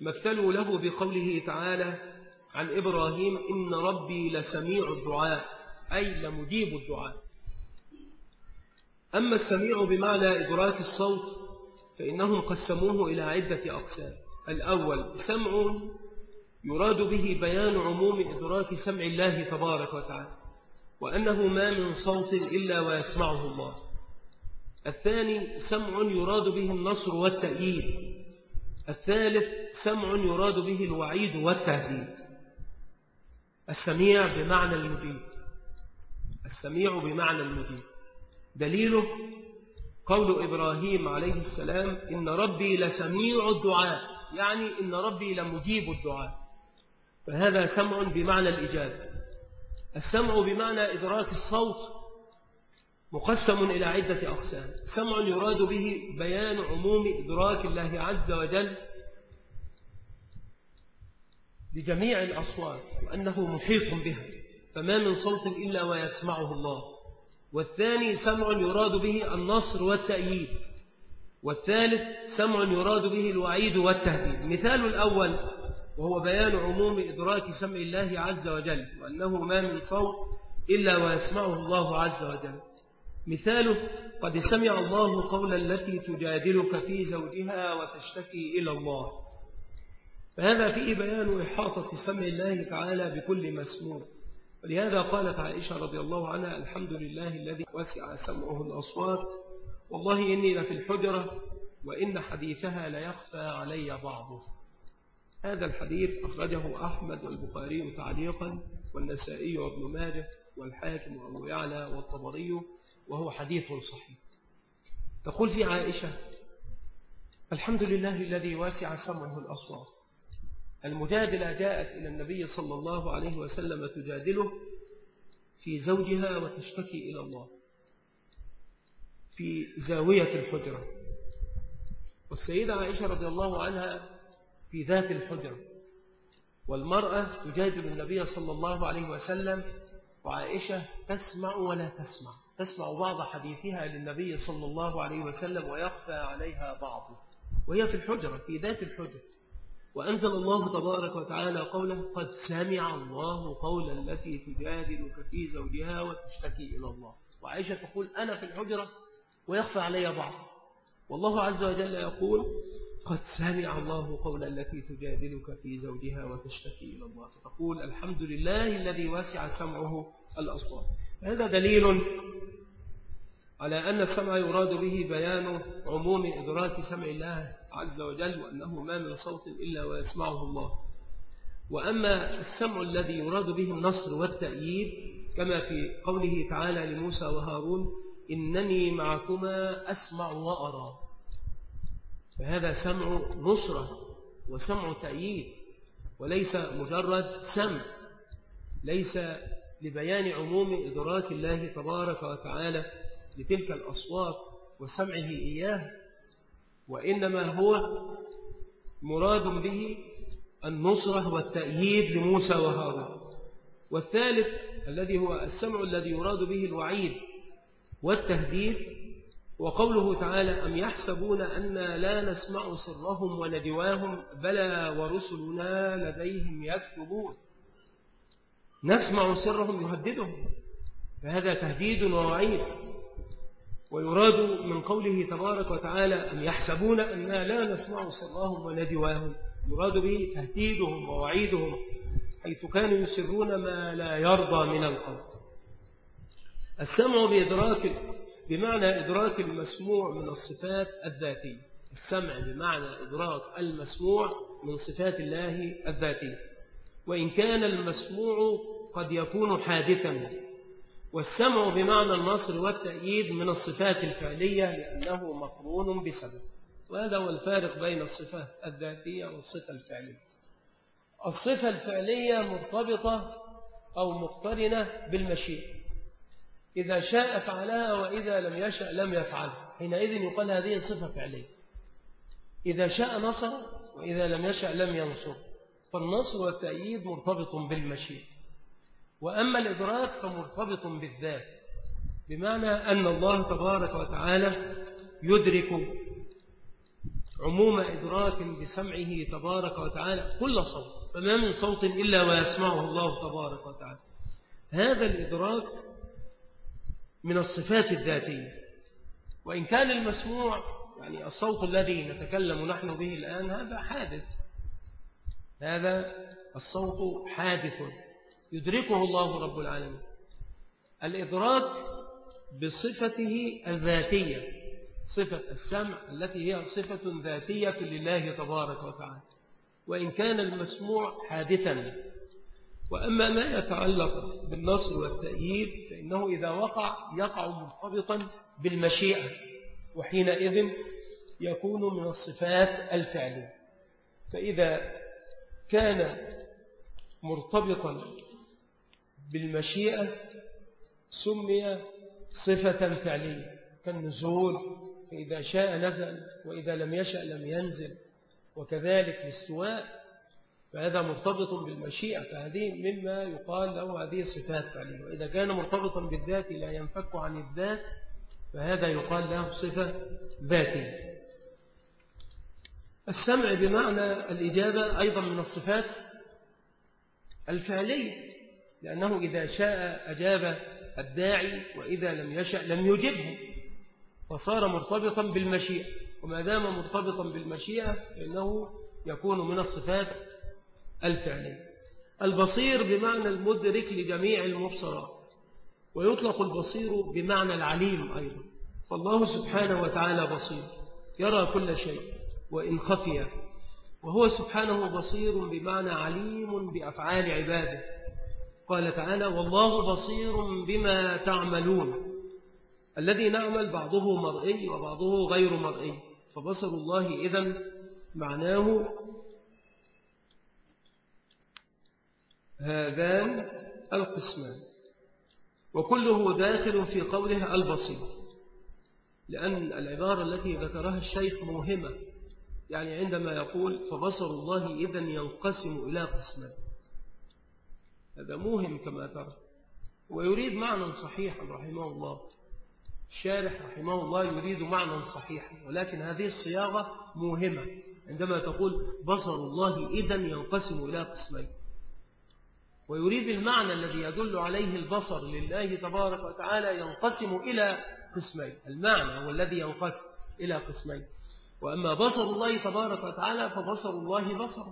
مثلوا له بقوله تعالى عن إبراهيم إن ربي لسميع الدعاء أي لمجيب الدعاء. أما السميع بمعنى إدراك الصوت فإنهم قسموه إلى عدة أقسام. الأول سمع يراد به بيان عموم إدراك سمع الله تبارك وتعالى وأنه ما من صوت إلا ويسمعه الله. الثاني سمع يراد به النصر والتأييد. الثالث سمع يراد به الوعيد والتهديد. السميع بمعنى المجيب السميع بمعنى المجيب دليله قول إبراهيم عليه السلام إن ربي لسميع الدعاء يعني إن ربي لمجيب الدعاء. فهذا سمع بمعنى الإجابة. السمع بمعنى إدراك الصوت مقسم إلى عدة أقسام. سمع يراد به بيان عموم إدراك الله عز وجل لجميع الأصوات وأنه محيط بها فما من صوت إلا ويسمعه الله. والثاني سمع يراد به النصر والتأييد. والثالث سمع يراد به الوعيد والتهديد. مثال الأول وهو بيان عموم إدراك سمع الله عز وجل وأنه ما من صوت إلا ويسمعه الله عز وجل. مثاله قد سمع الله قول التي تجادلك في زوجها وتشتكي إلى الله. فهذا فيه بيان إحاطة سمع الله تعالى بكل مسموع. ولهذا قالت عائشة رضي الله عنها الحمد لله الذي وسع سمعه الأصوات. والله إني لفي الحجرة وإن حديثها ليخفى علي بعضه. هذا الحديث أخرجه أحمد والبخاري تعليقا والنسائي وابن ماجه والحاكم وأبو يعلى والطبري وهو حديث صحيح. تقول في عائشة الحمد لله الذي واسع سمعه الأصوات. المجادلة جاءت إلى النبي صلى الله عليه وسلم تجادله في زوجها وتشتكي إلى الله في زاوية الحجرة. والسيدة عائشة رضي الله عنها في ذات الحجرة. والمرأة تجادل النبي صلى الله عليه وسلم وعائشة تسمع ولا تسمع. تسمع بعض حديثها للنبي صلى الله عليه وسلم ويخفى عليها بعضه. وهي في الحجرة في ذات الحجرة. وأنزل الله تبارك وتعالى قوله قد سمع الله قولا التي تجادلك في زوجها وتشتكي إلى الله. وعائشة تقول أنا في الحجرة ويخفى علي بعض. والله عز وجل يقول قد سمع الله قولا التي تجادلك في زوجها وتشتكي إلى الله. فتقول الحمد لله الذي وسع سمعه الأصوات. هذا دليل على أن السمع يراد به بيان عموم إدراك سمع الله عز وجل وأنه ما من صوت إلا ويسمعه الله. وأما السمع الذي يراد به النصر والتأييد كما في قوله تعالى لموسى وهارون إنني معكما أسمع وأرى. فهذا سمع نصرة وسمع تأييد وليس مجرد سمع ليس لبيان عموم إدراك الله تبارك وتعالى لتلك الأصوات وسمعه إياه وإنما هو مراد به النصرة والتأييد لموسى وهارون. والثالث الذي هو السمع الذي يراد به الوعيد والتهديد وقوله تعالى أم يحسبون أن لا نسمع سرهم وندواهم بلى ورسلنا لديهم يكتبون نسمع سرهم يهددهم فهذا تهديد ووعيد. ويراد من قوله تبارك وتعالى أم يحسبون أننا لا نسمع سرهم وندواهم يراد به تهديدهم ووعيدهم حيث كانوا يسرون ما لا يرضى من القول. السمع بإدراك بمعنى إدراك المسموع من الصفات الذاتية. السمع بمعنى إدراك المسموع من صفات الله الذاتية. وإن كان المسموع قد يكون حادثا. والسمع بمعنى النصر والتأييد من الصفات الفعلية لأنه مقرون بسبب وهذا هو الفارق بين الصفة الذاتية والصفة الفعلية. الصفة الفعلية مرتبطة أو مقترنة بالمشيئة. إذا شاء فعلها وإذا لم يشأ لم يفعلها حينئذ يقال هذه صفة فعلية. إذا شاء نصر وإذا لم يشأ لم ينصر. فالنصر والتأييد مرتبط بالمشيئة. وأما الإدراك فمرتبط بالذات بمعنى أن الله تبارك وتعالى يدرك عموم إدراك بسمعه تبارك وتعالى كل صوت فما من صوت إلا ويسمعه الله تبارك وتعالى. هذا الإدراك من الصفات الذاتية. وإن كان المسموع يعني الصوت الذي نتكلم نحن به الآن هذا حادث. هذا الصوت حادث. يدركه الله رب العالمين. الإدراك بصفته الذاتية صفة السمع التي هي صفة ذاتية لله تبارك وتعالى. وإن كان المسموع حادثا. وأما ما يتعلق بالنصر والتأييد فإنه إذا وقع يقع مرتبطا بالمشيئة. وحينئذ يكون من الصفات الفعلية. فإذا كان مرتبطا بالمشيئة سمي صفة فعلية كالنزول فإذا شاء نزل وإذا لم يشأ لم ينزل وكذلك الاستواء فهذا مرتبط بالمشيئة فهذه مما يقال له هذه صفات فعلية. وإذا كان مرتبطا بالذات لا ينفك عن الذات فهذا يقال له صفة ذاتية. السمع بمعنى الإجابة أيضا من الصفات الفعلية. لأنه إذا شاء أجاب الداعي وإذا لم يشأ لم يجبه فصار مرتبطا بالمشيئة. وما دام مرتبطا بالمشيئة فإنه يكون من الصفات الفعلية. البصير بمعنى المدرك لجميع المبصرات ويطلق البصير بمعنى العليم أيضا. فالله سبحانه وتعالى بصير يرى كل شيء وإن خفي. وهو سبحانه بصير بمعنى عليم بأفعال عباده. قال تعالى والله بصير بما تعملون. الذي نعمل بعضه مرئي وبعضه غير مرئي. فبصر الله إذن معناه هذان القسمان. وكله داخل في قوله البصير. لأن العبارة التي ذكرها الشيخ موهمة. يعني عندما يقول فبصر الله إذن ينقسم إلى قسمان. هذا موهم كما ترى ويريد معنى صحيحا رحمه الله. الشارح رحمه الله يريد معنى صحيحا ولكن هذه الصياغة موهمة. عندما تقول بصر الله إذا ينقسم إلى قسمين. ويريد المعنى الذي يدل عليه البصر لله تبارك وتعالى ينقسم إلى قسمين. المعنى هو الذي ينقسم إلى قسمين. وأما بصر الله تبارك وتعالى فبصر الله بصر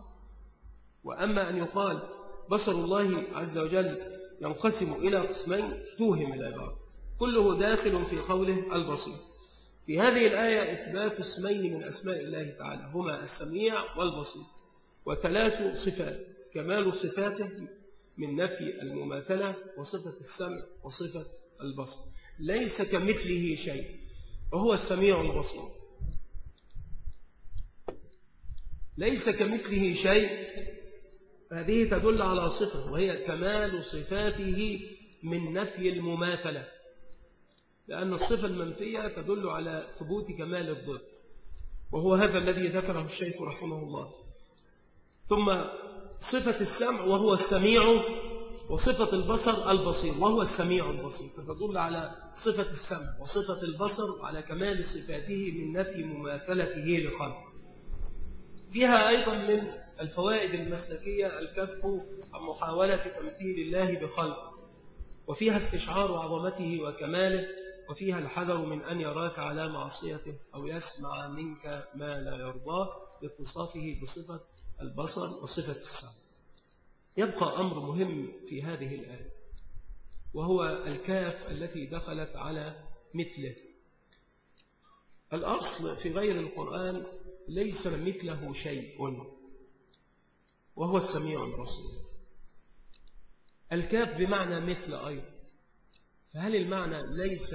وأما أن يقال بصر الله عز وجل ينقسم إلى قسمين توهم العبارة. كله داخل في قوله البصير. في هذه الآية إثبات اسمين من أسماء الله تعالى هما السميع والبصير وثلاث صفات. كمال صفاته من نفي المماثلة وصفة السمع وصفة البصر. ليس كمثله شيء وهو السميع البصير. ليس كمثله شيء هذه تدل على صفة وهي كمال صفاته من نفي المماثلة. لأن الصفة المنفية تدل على ثبوت كمال الضد وهو هذا الذي ذكره الشيخ رحمه الله. ثم صفة السمع وهو السميع وصفة البصر البصير وهو السميع البصير. فتدل على صفة السمع وصفة البصر على كمال صفاته من نفي مماثلته لخلقه فيها أيضا من الفوائد المسلكية الكف عن محاولة تمثيل الله بخلق وفيها استشعار عظمته وكماله وفيها الحذر من أن يراك على معصيته أو يسمع منك ما لا يرضاه لاتصافه بصفة البصر وصفة السمع. يبقى أمر مهم في هذه الآية وهو الكاف التي دخلت على مثله. الأصل في غير القرآن ليس مثله شيء. وهو السميع البصير. الكاف بمعنى مثل أيضا. فهل المعنى ليس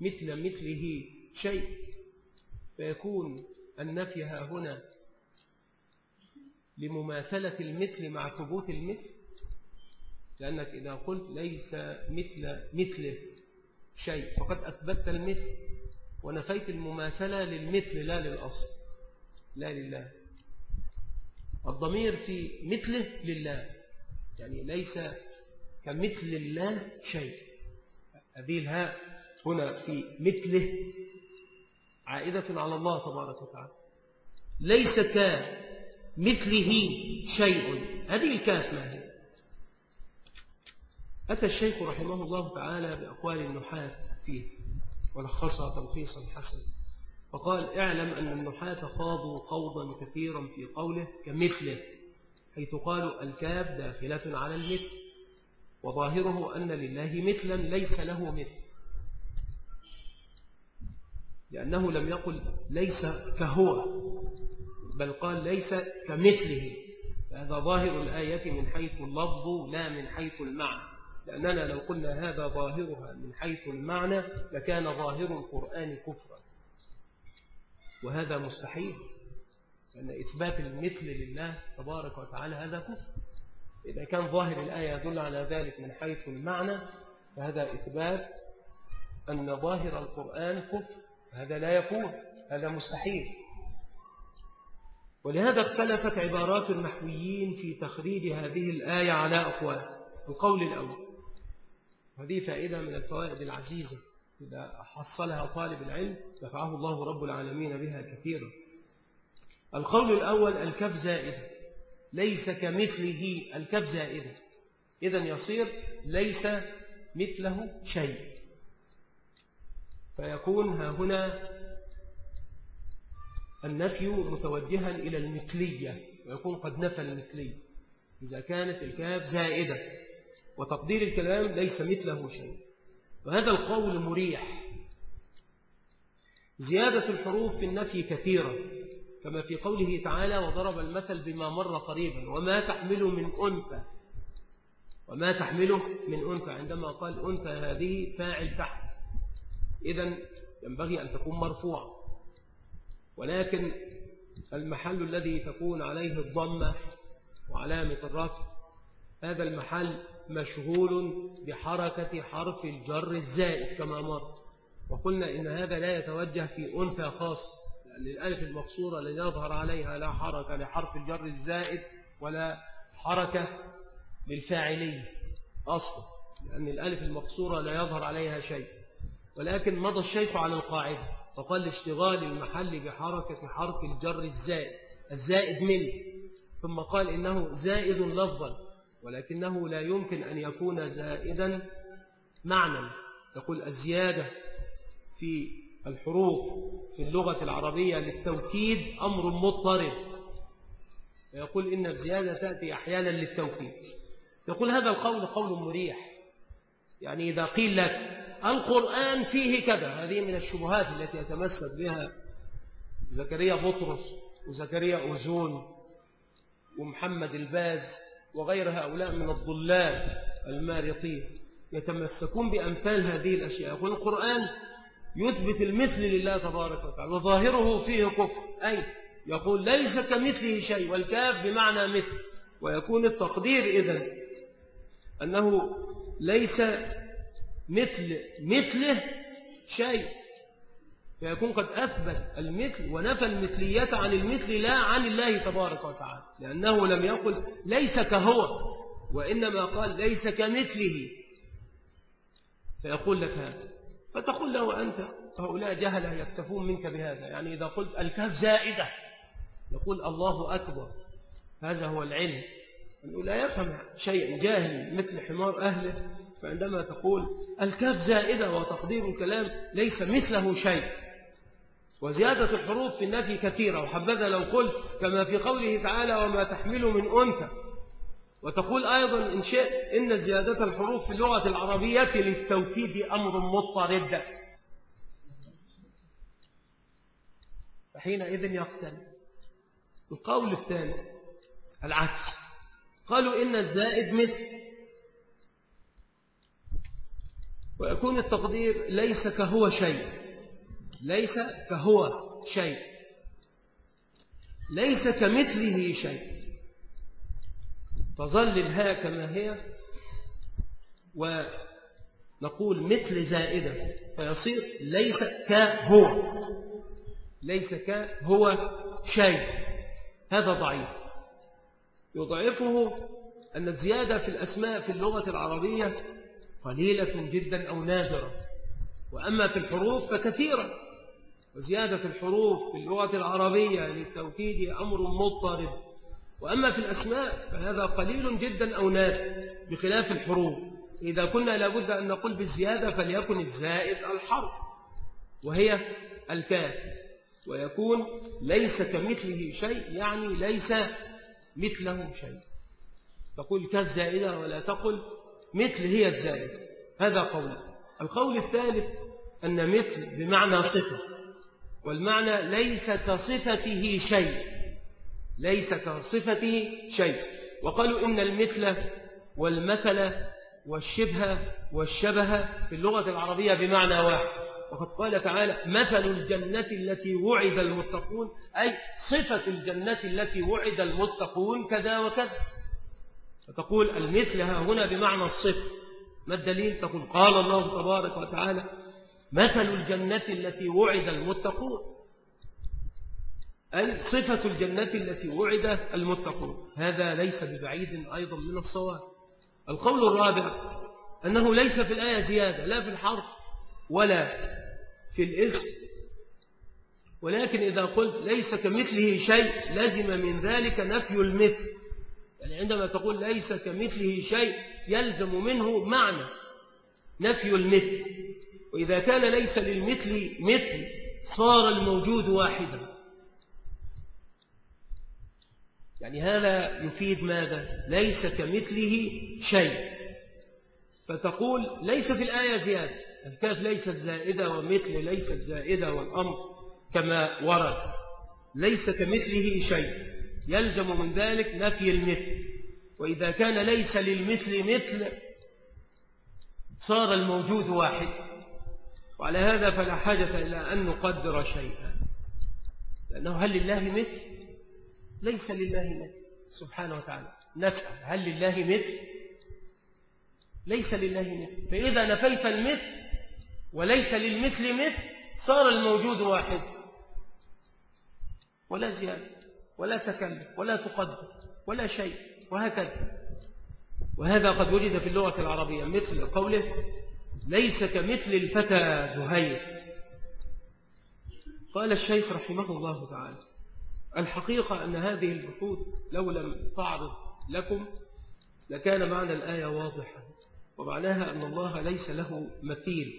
مثل مثله شيء؟ فيكون النفي ها هنا لمماثلة المثل مع ثبوت المثل. لأنك إذا قلت ليس مثل مثله شيء فقد أثبتت المثل ونفيت المماثلة للمثل لا للأصل لا لله. الضمير في مثله لله. يعني ليس كمثل الله شيء. هذه الهاء هنا في مثله عائدة على الله تبارك وتعالى. ليس كمثله شيء. هذه الكاف ما هي؟ أتى الشيخ رحمه الله تعالى بأقوال النحاة فيه ولخصها تلخيصا حسنا. فقال اعلم أن النحاة خاضوا خوضا كثيرا في قوله كمثله حيث قالوا الكاف داخلة على المثل وظاهره أن لله مثلا ليس له مثل لأنه لم يقل ليس كهو بل قال ليس كمثله فهذا ظاهر الآية من حيث اللفظ لا من حيث المعنى لأننا لو قلنا هذا ظاهرها من حيث المعنى لكان ظاهر القرآن كفرا. وهذا مستحيل لأن إثبات المثل لله تبارك وتعالى هذا كفر. إذا كان ظاهر الآية يدل على ذلك من حيث المعنى فهذا إثبات أن ظاهر القرآن كفر. هذا لا يكون هذا مستحيل. ولهذا اختلفت عبارات النحويين في تخريج هذه الآية على أقوال. القول الأول هذه فائدة من الفوائد العزيزة إذا حصلها طالب العلم. دفعه الله رب العالمين بها كثيرا. القول الأول الكف زائدة ليس كمثله الكف زائدة إذا يصير ليس مثله شيء. فيكون ها هنا النفي متوجها إلى المثلية ويكون قد نفى المثلية إذا كانت الكاف زائدة وتقدير الكلام ليس مثله شيء. وهذا القول مريح. زيادة الحروف في النفي كثيرة كما في قوله تعالى وضرب المثل بما مر قريبا. وما تحمل من أنثى وما تحمله من أنثى عندما قال أنثى هذه فاعل تحت. إذا ينبغي أن تكون مرفوعة. ولكن المحل الذي تكون عليه الضمة وعلامة الرفع هذا المحل مشغول بحركة حرف الجر الزائد كما مر. وقلنا إن هذا لا يتوجه في أنثى خاص لأن الألف المقصورة لن يظهر عليها لا حركة لحرف الجر الزائد ولا حركة للفاعلية أصلا لأن الألف المقصورة لا يظهر عليها شيء. ولكن مضى الشيخ على القاعدة فقال لاشتغال المحل بحركة حرف الجر الزائد الزائد منه. ثم قال إنه زائد لفظا ولكنه لا يمكن أن يكون زائدا معنى تقول الزيادة في الحروف في اللغة العربية للتوكيد أمر مضطرب. يقول إن الزيادة تأتي أحيانا للتوكيد. يقول هذا القول قول مريح. يعني إذا قيل لك القرآن فيه كذا هذه من الشبهات التي يتمسك بها زكريا بطرس وزكريا أوزون ومحمد الباز وغير هؤلاء من الضلال المارقين. يتمسكون بأمثال هذه الأشياء. يقول القرآن يثبت المثل لله تبارك وتعالى وظاهره فيه كفر. أي يقول ليس كمثله شيء والكاف بمعنى مثل ويكون التقدير إذن أنه ليس مثل مثله شيء. فيكون قد أثبت المثل ونفى المثلية عن المثل لا عن الله تبارك وتعالى لأنه لم يقل ليس كهو وإنما قال ليس كمثله. فيقول لك هذا. فتقول له أنت هؤلاء جهلة يكتفون منك بهذا. يعني إذا قلت الكاف زائدة يقول الله أكبر. هذا هو العلم. أنه لا يفهم شيء جاهل مثل حمار أهله فعندما تقول الكاف زائدة وتقدير الكلام ليس مثله شيء. وزيادة الحروف في النفي كثيرة. وحبذا لو قلت كما في قوله تعالى وما تحمل من أنثى. وتقول أيضا إن شئت إن زيادة الحروف في اللغة العربية للتوكيد أمر مضطرد. فحينئذ يقتل. القول الثاني العكس. قالوا إن الزائد مثل. ويكون التقدير ليس كهو شيء. ليس كهو شيء. ليس كمثله شيء. تظل الهاء كما هي ونقول مثل زائدة فيصير ليس كهو ليس كهو شيء هذا ضعيف. يضعفه أن الزيادة في الأسماء في اللغة العربية قليلة جدا أو نادرة وأما في الحروف فكثيرة. وزيادة الحروف في اللغة العربية للتوكيد أمر مضطرب. وأما في الأسماء فهذا قليل جدا أو نادر بخلاف الحروف. إذا كنا لابد أن نقول بالزيادة فليكن الزائد الحرف وهي الكاف. ويكون ليس كمثله شيء يعني ليس مثله شيء. تقول كاف زائدة ولا تقل مثل هي الزائدة. هذا قول. القول الثالث أن مثل بمعنى صفة والمعنى ليس كصفته شيء. ليس كصفته شيء. وقالوا إن المثل والمثل والشبه والشبه في اللغة العربية بمعنى واحد. وقد قال تعالى مثل الجنة التي وعد المتقون أي صفة الجنة التي وعد المتقون كذا وكذا. فتقول المثل هنا بمعنى الصفة. ما الدليل؟ تقول قال الله تبارك وتعالى مثل الجنة التي وعد المتقون. أي صفة الجنة التي وعد المتقون. هذا ليس ببعيد أيضا من الصواب. القول الرابع أنه ليس في الآية زيادة لا في الحرف ولا في الاسم. ولكن إذا قلت ليس كمثله شيء لزم من ذلك نفي المثل. يعني عندما تقول ليس كمثله شيء يلزم منه معنى نفي المثل. وإذا كان ليس للمثل مثل صار الموجود واحدا. يعني هذا يفيد ماذا؟ ليس كمثله شيء. فتقول ليس في الآية زيادة. الكاف ليست زائدة ومثل ليست زائدة والأمر كما ورد. ليس كمثله شيء. يلزم من ذلك نفي المثل. وإذا كان ليس للمثل مثل صار الموجود واحد. وعلى هذا فلا حاجة إلى أن نقدر شيئا. لأنه هل لله مثل؟ ليس لله مثل. سبحانه وتعالى. نسأل هل لله مثل؟ ليس لله مثل. فإذا نفيت المثل وليس للمثل مثل صار الموجود واحد. ولا زيادة ولا تكلف ولا تقدر ولا شيء وهكذا. وهذا قد وجد في اللغة العربية. مثل قوله ليس كمثل الفتى زهير. قال الشيخ رحمه الله تعالى الحقيقة أن هذه البحوث لو لم تعرض لكم لكان معنى الآية واضحا ومعناها أن الله ليس له مثيل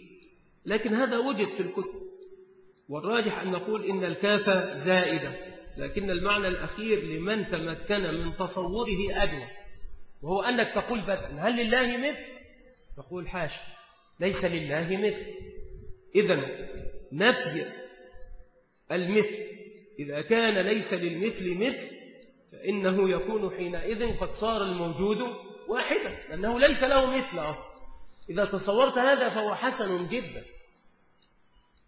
لكن هذا وجد في الكتب والراجح أن نقول إن الكافة زائدة لكن المعنى الأخير لمن تمكن من تصوره أدوى وهو أنك تقول بدءا هل لله مثل؟ تقول حاشا ليس لله مثل إذا نفي المثل إذا كان ليس للمثل مثل فإنه يكون حينئذ قد صار الموجود واحدا لأنه ليس له مثل أصلا. إذا تصورت هذا فهو حسن جدا.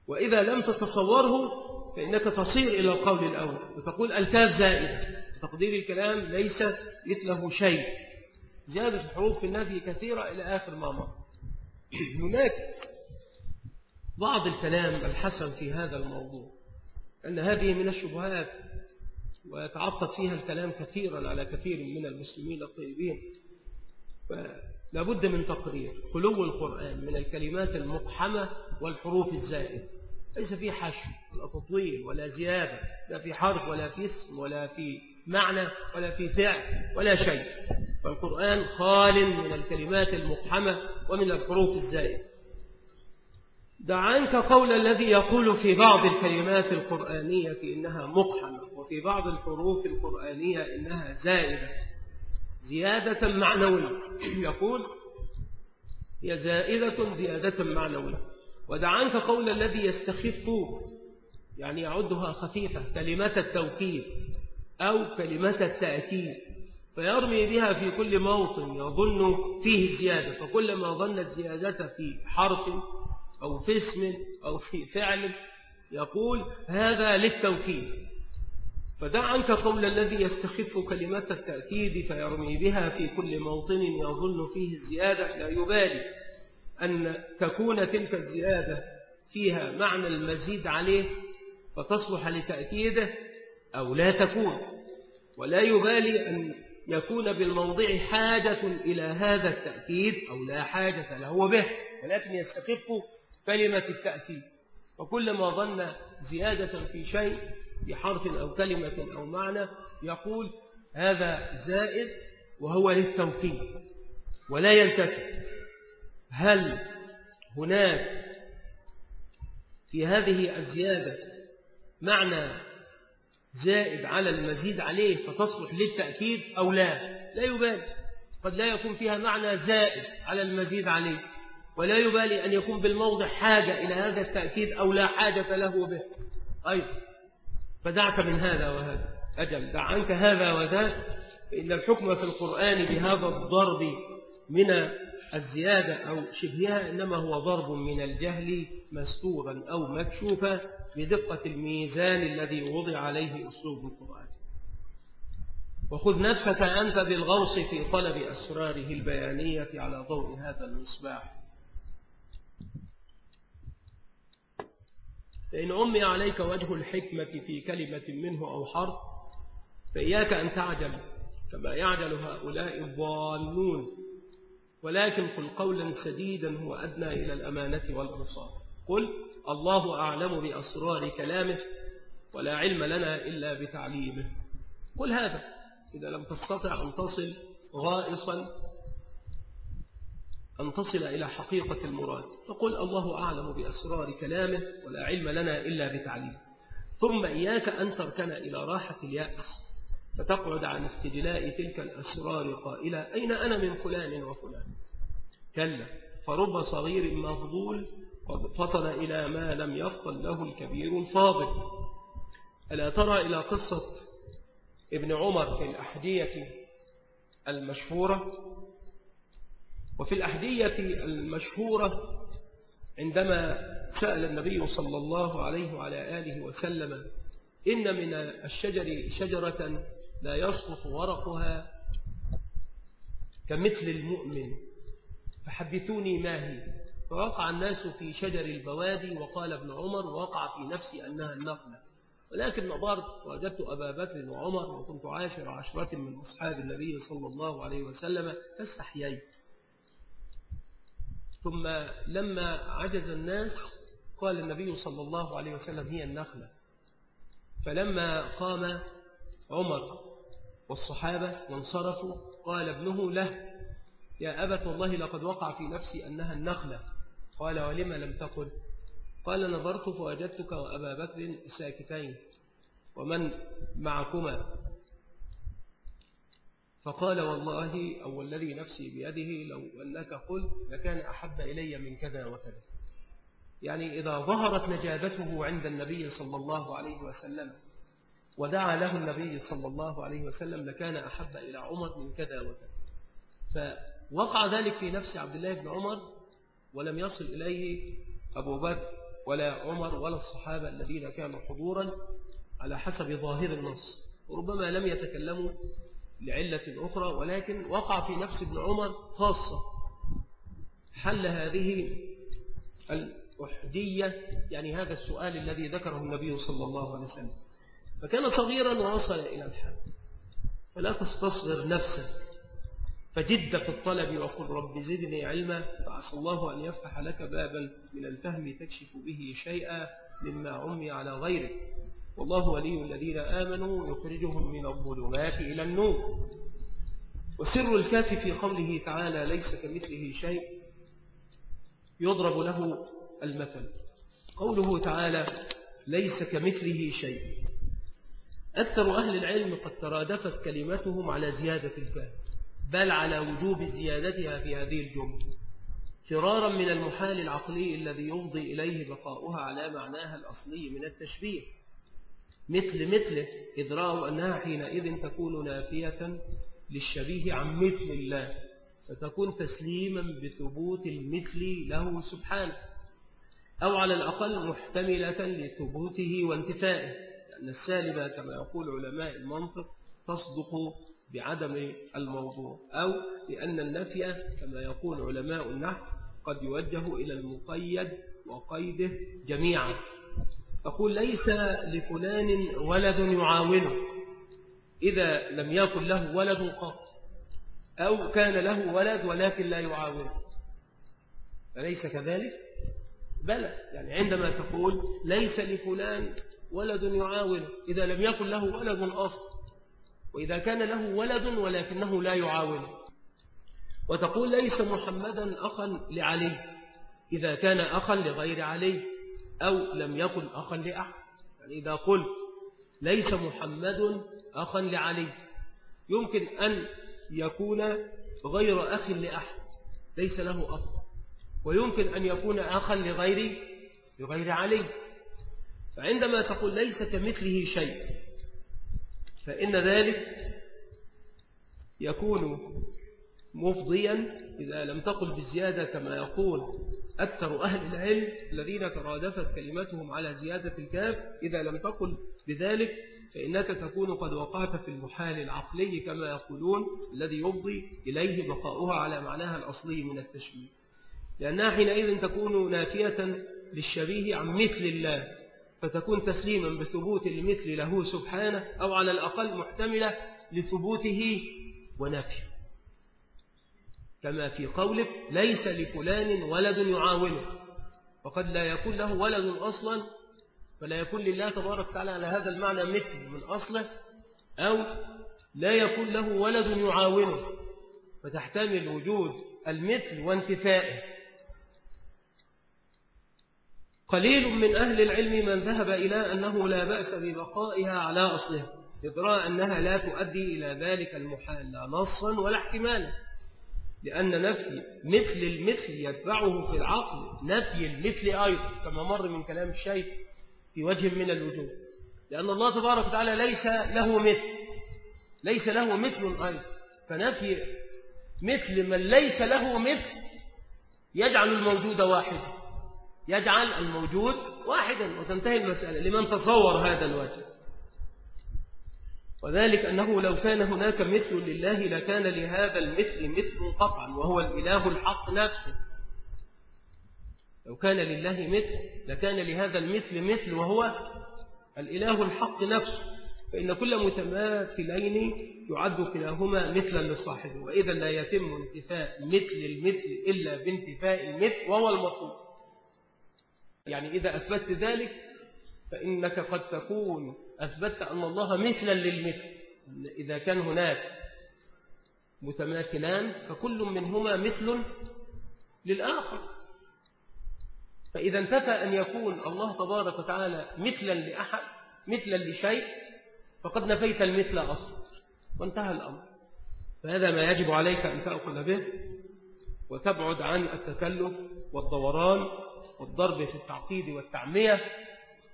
وإذا لم تتصوره فإنك تصير إلى القول الأول. وتقول الكاف زائدة. تقدير الكلام ليس مثله شيء. زيادة الحروف في النفي كثيرة إلى آخر ما مر. هناك بعض الكلام الحسن في هذا الموضوع. أن هذه من الشبهات ويتعطف فيها الكلام كثيرا على كثير من المسلمين الطيبين. فلا بد من تقرير خلو القرآن من الكلمات المقحمة والحروف الزائدة. ليس في حشو ولا تطويل ولا زيادة لا في حرف ولا في اسم ولا في معنى ولا في فعل ولا شيء. فالقرآن خال من الكلمات المقحمة ومن الحروف الزائدة. دع عنك قول الذي يقول في بعض الكلمات القرآنية إنها مقحمة وفي بعض الحروف القرآنية إنها زائدة. زيادة معنوية. يقول هي زائدة زيادة معنوية. ودع عنك قول الذي يستخف يعني يعدها خفيفة كلمة التوكيد أو كلمة التأكيد. فيرمي بها في كل موطن يظن فيه الزيادة. فكلما ظن الزيادة في حرف أو في اسم أو في فعل يقول هذا للتوكيد. فدع عنك قول الذي يستخف كلمة التأكيد فيرمي بها في كل موطن يظن فيه الزيادة. لا يبالي أن تكون تلك الزيادة فيها معنى المزيد عليه فتصلح لتأكيده أو لا تكون. ولا يبالي أن يكون بالموضع حاجة إلى هذا التأكيد أو لا حاجة له به ولكن يستخف كلمة التأكيد وكلما ظن زيادة في شيء بحرف أو كلمة أو معنى يقول هذا زائد وهو للتوكيد ولا يلتفت. هل هناك في هذه الزيادة معنى زائد على المزيد عليه فتصلح للتأكيد أو لا؟ لا يبالي. قد لا يكون فيها معنى زائد على المزيد عليه. ولا يبالي أن يكون بالموضع حاجة إلى هذا التأكيد أو لا حاجة له به. أيضا فدعك من هذا وهذا. أجل. دع عنك هذا وذا. فإن الحكم في القرآن بهذا الضرب من الزيادة أو شبهها إنما هو ضرب من الجهل مستورا أو مكشوفا بدقة الميزان الذي وضع عليه أسلوب القرآن. وخذ نفسك أنت بالغوص في طلب أسراره البيانية على ضوء هذا المصباح. فإن أمي عليك وجه الحكمة في كلمة منه أو حرف فإياك أن تعجل كما يعجل هؤلاء الضالون. ولكن قل قولا سديدا هو أدنى إلى الأمانة والإنصاف قل الله أعلم بأسرار كلامه ولا علم لنا إلا بتعليمه. قل هذا. إذا لم تستطع أن تصل غائصا أن تصل إلى حقيقة المراد. فقل الله أعلم بأسرار كلامه ولا علم لنا إلا بتعليمه ثم إياك أن تركن إلى راحة اليأس. فتقعد عن استجلاء تلك الأسرار قائلة أين أنا من فلان وفلان؟ كلا فرب صغير مفضول قد فطن إلى ما لم يفطن له الكبير الفاضل. ألا ترى إلى قصة ابن عمر في الأحدية المشهورة؟ وفي الأحدية المشهورة عندما سأل النبي صلى الله عليه وعلى آله وسلم إن من الشجر شجرة لا يسقط ورقها كمثل المؤمن. فحدثوني ما هي؟ فوقع الناس في شجر البوادي وقال ابن عمر وقع في نفسي أنها النخلة. ولكن نظرت وجدت أبا بكر وعمر وكنت عاشر عشرة من أصحاب النبي صلى الله عليه وسلم فاستحييت. ثم لما عجز الناس قال النبي صلى الله عليه وسلم هي النخلة. فلما قام عمر والصحابة وانصرفوا قال ابنه له يا أبت والله لقد وقع في نفسي أنها النخلة. قال ولما لم تقل؟ قال نظرت فوجدتك وأبا بكر ساكتين ومن معكما؟ فقال والله أو الذي نفسي بيده لو أنك قلت لكان أحب إلي من كذا وكذا. يعني إذا ظهرت نجابته عند النبي صلى الله عليه وسلم ودعا له النبي صلى الله عليه وسلم لكان أحب إلى عمر من كذا وكذا. فوقع ذلك في نفس عبد الله بن عمر ولم يصل إليه أبو بكر ولا عمر ولا الصحابة الذين كانوا حضورا على حسب ظاهر النص. وربما لم يتكلموا لعلة أخرى ولكن وقع في نفس ابن عمر خاصة. حل هذه الأحدية يعني هذا السؤال الذي ذكره النبي صلى الله عليه وسلم. فكان صغيرا ووصل إلى الحال. فلا تستصغر نفسك. فجد في الطلب وقل رب زدني علما فعسى الله أن يفتح لك بابا من الفهم تكشف به شيئا مما عمي على غيره والله ولي الذين آمنوا يخرجهم من الظلمات إلى النور. وسر الكاف في قوله تعالى ليس كمثله شيء يضرب له المثل. قوله تعالى ليس كمثله شيء. أكثر أهل العلم قد ترادفت كلمتهم على زيادة الكاف بل على وجوب زيادتها في هذه الجملة. فرارا من المحال العقلي الذي يفضي إليه بقاؤها على معناها الأصلي من التشبيه. مثل مثله إذ رأوا أنها حينئذ تكون نافية للشبيه عن مثل الله فتكون تسليما بثبوت المثل له سبحانه أو على الأقل محتملة لثبوته وانتفائه لأن السالبة كما يقول علماء المنطق تصدق بعدم الموضوع أو لأن النفي كما يقول علماء النحو قد يوجه إلى المقيد وقيده جميعا. تقول ليس لفلان ولد يعاونه إذا لم يكن له ولد قط أو كان له ولد ولكن لا يعاونه. أليس كذلك؟ بلى يعني عندما تقول ليس لفلان ولد يعاونه إذا لم يكن له ولد أصل وإذا كان له ولد ولكنه لا يعاونه. وتقول ليس محمدا أخا لعلي إذا كان أخا لغير علي. أو لم يكن أخا لأحد. يعني إذا قلت ليس محمد أخا لعلي يمكن أن يكون غير أخ لأحد ليس له أخ. ويمكن أن يكون أخا لغير لغير علي. فعندما تقول ليس كمثله شيء فإن ذلك يكون مفضيا إذا لم تقل بالزيادة كما يقول أكثر أهل العلم الذين ترادفت كلمتهم على زيادة الكاف إذا لم تقل بذلك فإنك تكون قد وقعت في المحال العقلي كما يقولون الذي يفضي إليه بقاؤها على معناها الأصلي من التشبيه. لأنها حينئذ تكون نافية للشبيه عن مثل الله فتكون تسليما بثبوت المثل له سبحانه أو على الأقل محتملة لثبوته ونفيه. كما في قولك ليس لفلان ولد يعاونه. وقد لا يكون له ولد أصلا فلا يكون لله تبارك وتعالى على هذا المعنى مثل من أصله أو لا يكون له ولد يعاونه. فتحتمل وجود المثل وانتفائه. قليل من أهل العلم من ذهب إلى أنه لا بأس ببقائها على أصلها إذراء أنها لا تؤدي إلى ذلك المحال لا نصا ولا احتمالا. لأن نفي مثل المثل يتبعه في العقل نفي المثل أيضا كما مر من كلام الشيخ في وجه من الوجوه. لأن الله تبارك وتعالى ليس له مثل ليس له مثل أيضا. فنفي مثل من ليس له مثل يجعل الموجود واحدا. يجعل الموجود واحدا وتنتهي المسألة. لمن تصور هذا الوجه. وذلك أنه لو كان هناك مثل لله لكان لهذا المثل مثل قطعا وهو الإله الحق نفسه. لو كان لله مثل لكان لهذا المثل مثل وهو الإله الحق نفسه. فإن كل متماثلين يعد كلاهما مثلا لصاحبه. وإذا لا يتم انتفاء مثل المثل إلا بانتفاء المثل وهو المطلوب. يعني إذا أثبتت ذلك فإنك قد تكون أثبتت أن الله مثلا للمثل. إذا كان هناك متماثلان فكل منهما مثل للآخر. فإذا انتفى أن يكون الله تبارك وتعالى مثلا لأحد مثلا لشيء فقد نفيت المثل أصلا وانتهى الأمر. فهذا ما يجب عليك أن تأخذ به وتبعد عن التكلف والدوران والضرب في التعقيد والتعمية.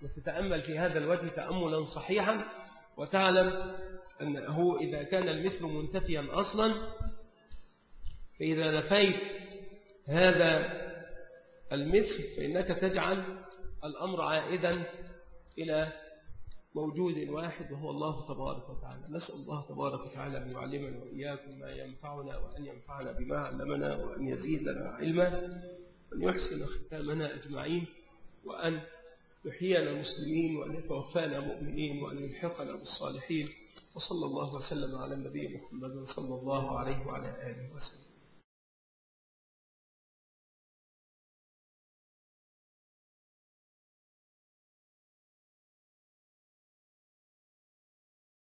وتتأمل في هذا الوجه تأملا صحيحا وتعلم أنه إذا كان المثل منتفيا أصلا فإذا نفيت هذا المثل فإنك تجعل الأمر عائدا إلى موجود واحد وهو الله تبارك وتعالى. نسأل الله تبارك وتعالى أن يعلمنا وإياكم ما ينفعنا وأن ينفعنا بما علمنا وأن يزيدنا علما وأن يحسن ختامنا أجمعين وأن يحيينا مسلمين وأن يتوفانا مؤمنين وأن يلحقنا بالصالحين وصلى الله وسلم على النبي محمد صلى الله عليه وعلى آله وسلم.